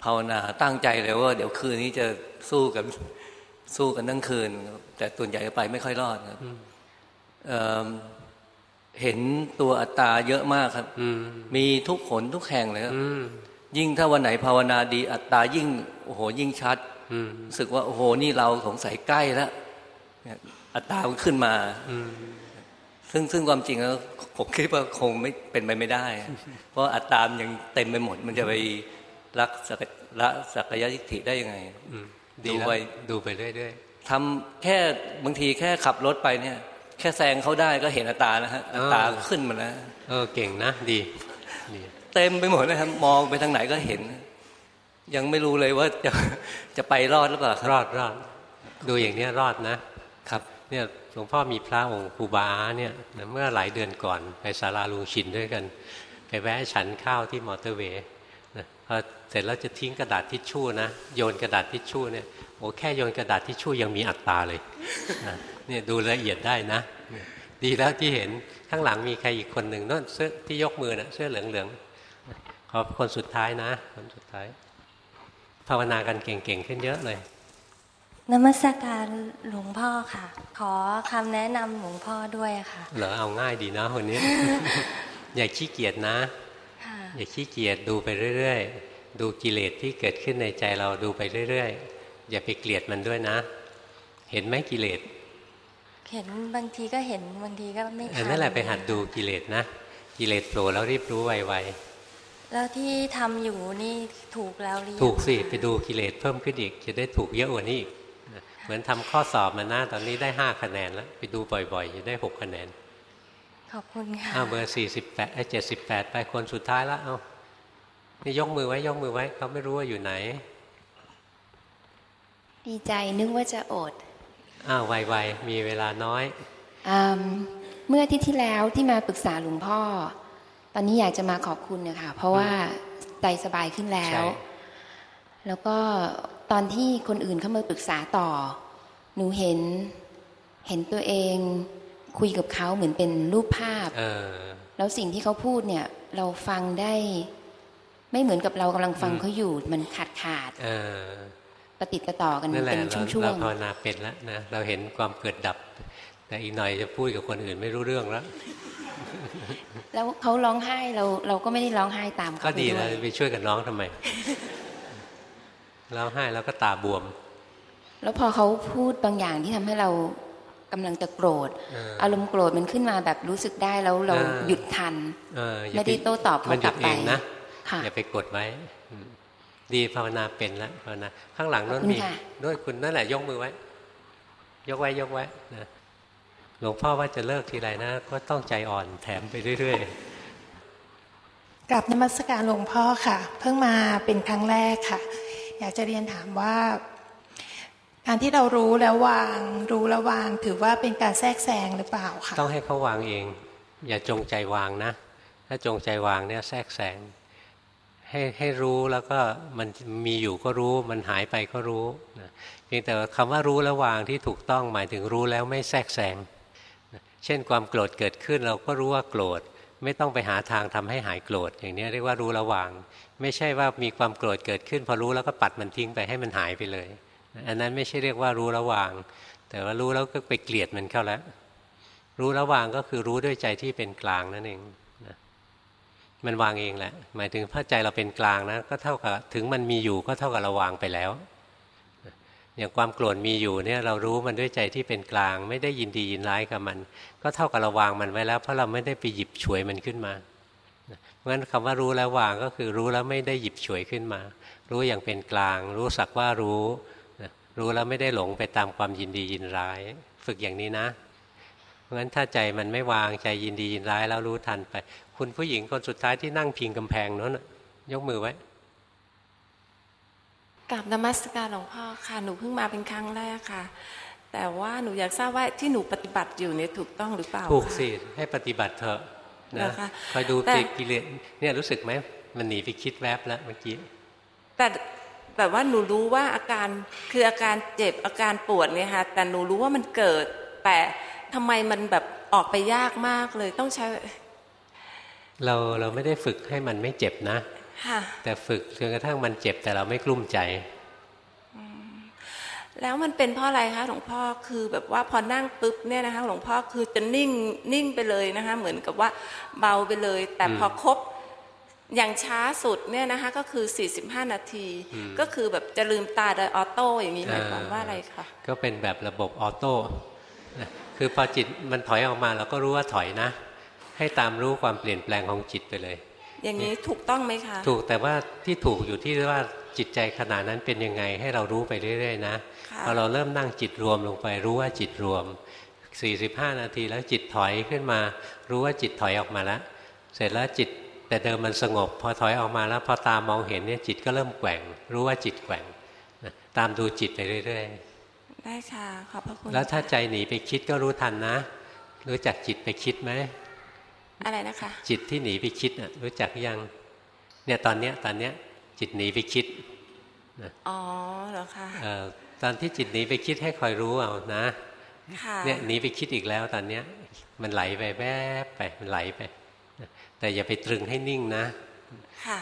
ภาวนาตั้งใจเลยว่า เดี๋ยวคืนนี้จะสู้กันสู้กันทั้งคืน แต่ส่วนใหญ่ไปไม่ค่อยรอดครับเห็นตัวอัตตาเยอะมากครับมีทุกขนทุกแห่งเลยครับยิ่งถ้าวันไหนภาวนาดี อัตตายิ่งโอ้โหยิ่งชัดรู้สึกว่าโอ้โหนี่เราสงสัยใกล้แล้วอัตตามันขึ้นมา ซึ่งซึ่งความจริงแล้วผมคิดว่าคงไม่เป็นไปไม่ได้ เพราะอัตตามยังเต็มไปหมด มันจะไปรักสักละสักยทิฏฐิได้ยังไงดูไปดูไปเรื่อยๆทำแค่บางทีแค่ขับรถไปเนี่ย แค่แซงเขาได้ก็เห็นอัตานะฮะอัตาขึ้นมาแล้วเออเก่งนะดีเต็มไปหมดนะครับมองไปทางไหนก็เห็น ยังไม่รู้เลยว่าจะจะไปรอดหรือเปล่ารอดรอดดูอย่างนี้รอดนะครับ เนี่ย หลวงพ่อมีพระองค์ปูบาเนี่ยเมื่อหลายเดือนก่อนไปศาลาลุงชินด้วยกัน ไปแวะฉันข้าวที่มอเตอร์เวย์พอเสร็จแล้วจะทิ้งกระดาษทิชชู่นะโยนกระดาษทิชชู่เนี่ยโอ้แค่โยนกระดาษทิชชู่ยังมีอัตตาเลยเนี่ยดูละเอียดได้นะ ดีแล้วที่เห็นข้างหลังมีใครอีกคนหนึ่งนั่นเสื้อที่ยกมือนะเสื้อเหลืองๆขอคนสุดท้ายนะ คนสุดท้าย ภาวนากันเก่งๆขึ้นเยอะเลย นมัสการหลวงพ่อค่ะ ขอคำแนะนำหลวงพ่อด้วยค่ะ เหรอเอาง่ายดีนะคนนี้ อย่าขี้เกียจนะอย่าขี้เกียจดูไปเรื่อยๆ ดูกิเลสที่เกิดขึ้นในใจเราดูไปเรื่อยๆ อย่าไปเกลียดมันด้วยนะ เห็นไหมกิเลส เห็นบางทีก็เห็นบางทีก็ไม่ทันนั่นแหละไปหัดดูกิเลสนะ กิเลสโผล่แล้วรีบรู้ไวๆ แล้วที่ทำอยู่นี่ถูกแล้วหรือถูกสิไปดูกิเลสเพิ่มขึ้นอีก จะได้ถูกเยอะกว่านี้อีก เหมือนทำข้อสอบมาหน้าตอนนี้ได้ห้าคะแนนแล้ว ไปดูบ่อยๆจะได้หกคะแนน ขอบคุณค่ะอ้าวเบอร์สี่สิบแปดไอ้เจ็ดสิบแปดไปคนสุดท้ายแล้วเอานี่ยกมือไว้ยกมือไว้เขาไม่รู้ว่าอยู่ไหน ดีใจนึกว่าจะอดอ้าวไวๆมีเวลาน้อยอเมื่อที่ที่แล้วที่มาปรึกษาหลวงพ่อ ตอนนี้อยากจะมาขอบคุณนะคะเพราะว่าใจสบายขึ้นแล้ว แล้วก็ ตอนที่คนอื่นเข้ามาปรึกษาต่อ หนูเห็น เห็นตัวเองคุยกับเขาเหมือนเป็นรูปภาพแล้วสิ่งที่เขาพูดเนี่ย เราฟังได้ ไม่เหมือนกับเรากำลังฟังเขาอยู่ มันขาดขาดปฏิติต่อกันเป็นช่วงๆเราภาวนาเป็นแล้วนะเราเห็นความเกิดดับ แต่อีกหน่อยจะพูดกับคนอื่นไม่รู้เรื่องแล้วแล้วเขาร้องไห้เราเราก็ไม่ได้ร้องไห้ตามเขาก็ดีแล้วไปช่วยกันร้องทำไม ร้องไห้แล้วก็ตาบวม แล้วพอเขาพูดบางอย่างที่ทำให้เรากำลังจะโกรธ อารมณ์โกรธมันขึ้นมาแบบรู้สึกได้แล้วเราหยุดทันไม่ได้โต้ตอบเขากลับไปนะอย่าไปกดไว้ ดีภาวนาเป็นแล้วภาวนาข้างหลังนู้นมีด้วยคุณนั่นแหละยกมือไว้ ยกไว้ยกไว้นะหลวงพ่อว่าจะเลิกทีไรนะ ก็ต้องใจอ่อนแถมไปเรื่อยๆกลับนมัสการหลวงพ่อค่ะ เพิ่งมาเป็นครั้งแรกค่ะ อยากจะเรียนถามว่า การที่เรารู้แล้ววาง รู้แล้ววาง ถือว่าเป็นการแทรกแซงหรือเปล่าคะต้องให้เขาวางเอง อย่าจงใจวางนะ ถ้าจงใจวางเนี่ยแทรกแซงให้ให้รู้แล้วก็มันมีอยู่ก็รู้ มันหายไปก็รู้นะเพียงแต่คำว่ารู้แล้ววางที่ถูกต้องหมายถึงรู้แล้วไม่แทรกแซงเช่นความโกรธเกิดขึ้นเราก็รู้ว่าโกรธ ไม่ต้องไปหาทางทำให้หายโกรธอย่างนี้เรียกว่ารู้แล้ววาง ไม่ใช่ว่ามีความโกรธเกิดขึ้น พอรู้แล้วก็ปัดมันทิ้งไปให้มันหายไปเลย อันนั้นไม่ใช่เรียกว่ารู้ระวาง แต่ว่ารู้แล้วก็ไปเกลียดมันเข้าแล้ว รู้ระวางก็คือรู้ด้วยใจที่เป็นกลางนั่นเองนะมันวางเองแหละ หมายถึงถ้าใจเราเป็นกลางนะก็เท่ากับถึงมันมีอยู่ก็เท่ากับเราวางไปแล้วอย่างความโกรธมีอยู่เนี่ยเรารู้มันด้วยใจที่เป็นกลาง ไม่ได้ยินดียินร้ายกับมัน ก็เท่ากับเราวางมันไว้แล้ว เพราะเราไม่ได้ไปหยิบฉวยมันขึ้นมา เพราะฉะนั้นคำว่ารู้แล้ววางก็คือรู้แล้วไม่ได้หยิบฉวยขึ้นมา รู้อย่างเป็นกลาง รู้สักว่ารู้ รู้แล้วไม่ได้หลงไปตามความยินดียินร้าย ฝึกอย่างนี้นะ เพราะฉะนั้นถ้าใจมันไม่วางใจยินดียินร้ายแล้วรู้ทันไป คุณผู้หญิงคนสุดท้ายที่นั่งพิงกำแพงนั้นยกมือไว้กราบนมัสการหลวงพ่อค่ะหนูเพิ่งมาเป็นครั้งแรกค่ะ แต่ว่าหนูอยากทราบว่าที่หนูปฏิบัติอยู่เนี่ยถูกต้องหรือเปล่าถูกสิให้ปฏิบัติเถอะ นะคอยดูติกิเลสเนี่ยรู้สึกไหมมันหนีไปคิดแวบแล้วเมื่อกี้แต่แบบว่าหนูรู้ว่าอาการคืออาการเจ็บอาการปวดเนี่ยค่ะแต่หนูรู้ว่ามันเกิด แต่ทำไมมันแบบออกไปยากมากเลยต้องใช้ เราเราไม่ได้ฝึกให้มันไม่เจ็บนะแต่ฝึกจนกระทั่งมันเจ็บแต่เราไม่กลุ้มใจ แล้วมันเป็นเพราะอะไรคะหลวงพ่อคือแบบว่าพอนั่งปุ๊บเนี่ยนะคะหลวงพ่อคือจะนิ่งนิ่งไปเลยนะคะเหมือนกับว่าเบาไปเลย แต่พอครบอย่างช้าสุดเนี่ยนะคะก็คือ 45 นาที ก็คือแบบจะลืมตาโดยออโต้อย่างนี้หมายความว่าอะไรคะก็เป็นแบบระบบออโต้คือพอจิตมันถอยออกมาเราก็รู้ว่าถอยนะ ให้ตามรู้ความเปลี่ยนแปลงของจิตไปเลย อย่างนี้ถูกต้องไหมคะ ถูกแต่ว่าที่ถูกอยู่ที่ว่าจิตใจขณะนั้นเป็นยังไงให้เรารู้ไปเรื่อยๆนะ พอเราเริ่มนั่งจิตรวมลงไปรู้ว่าจิตรวม 45 นาทีแล้วจิตถอยขึ้นมา รู้ว่าจิตถอยออกมาแล้ว เสร็จแล้วจิตแต่เดิมมันสงบ พอถอยออกมาแล้วพอตามองเห็นเนี่ยจิตก็เริ่มแกว่ง รู้ว่าจิตแกว่งตามดูจิตไปเรื่อยๆได้ค่ะขอบพระคุณแล้วถ้าใจหนีไปคิดก็รู้ทันนะ รู้จักจิตไปคิดไหมอะไรนะคะจิตที่หนีไปคิดอะรู้จักยังเนี่ยตอนเนี้ยตอนเนี้ยจิตหนีไปคิดอ๋อเหรอคะเออ ตอนที่จิตหนีไปคิดให้คอยรู้เอานะเนี่ยหนีไปคิดอีกแล้วตอนเนี้ย มันไหลไปแวบไปมันไหลไป แต่อย่าไปตรึงให้นิ่งนะ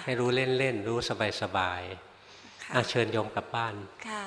ให้รู้เล่นๆ รู้สบายๆอาเชิญโยมกลับบ้านค่ะ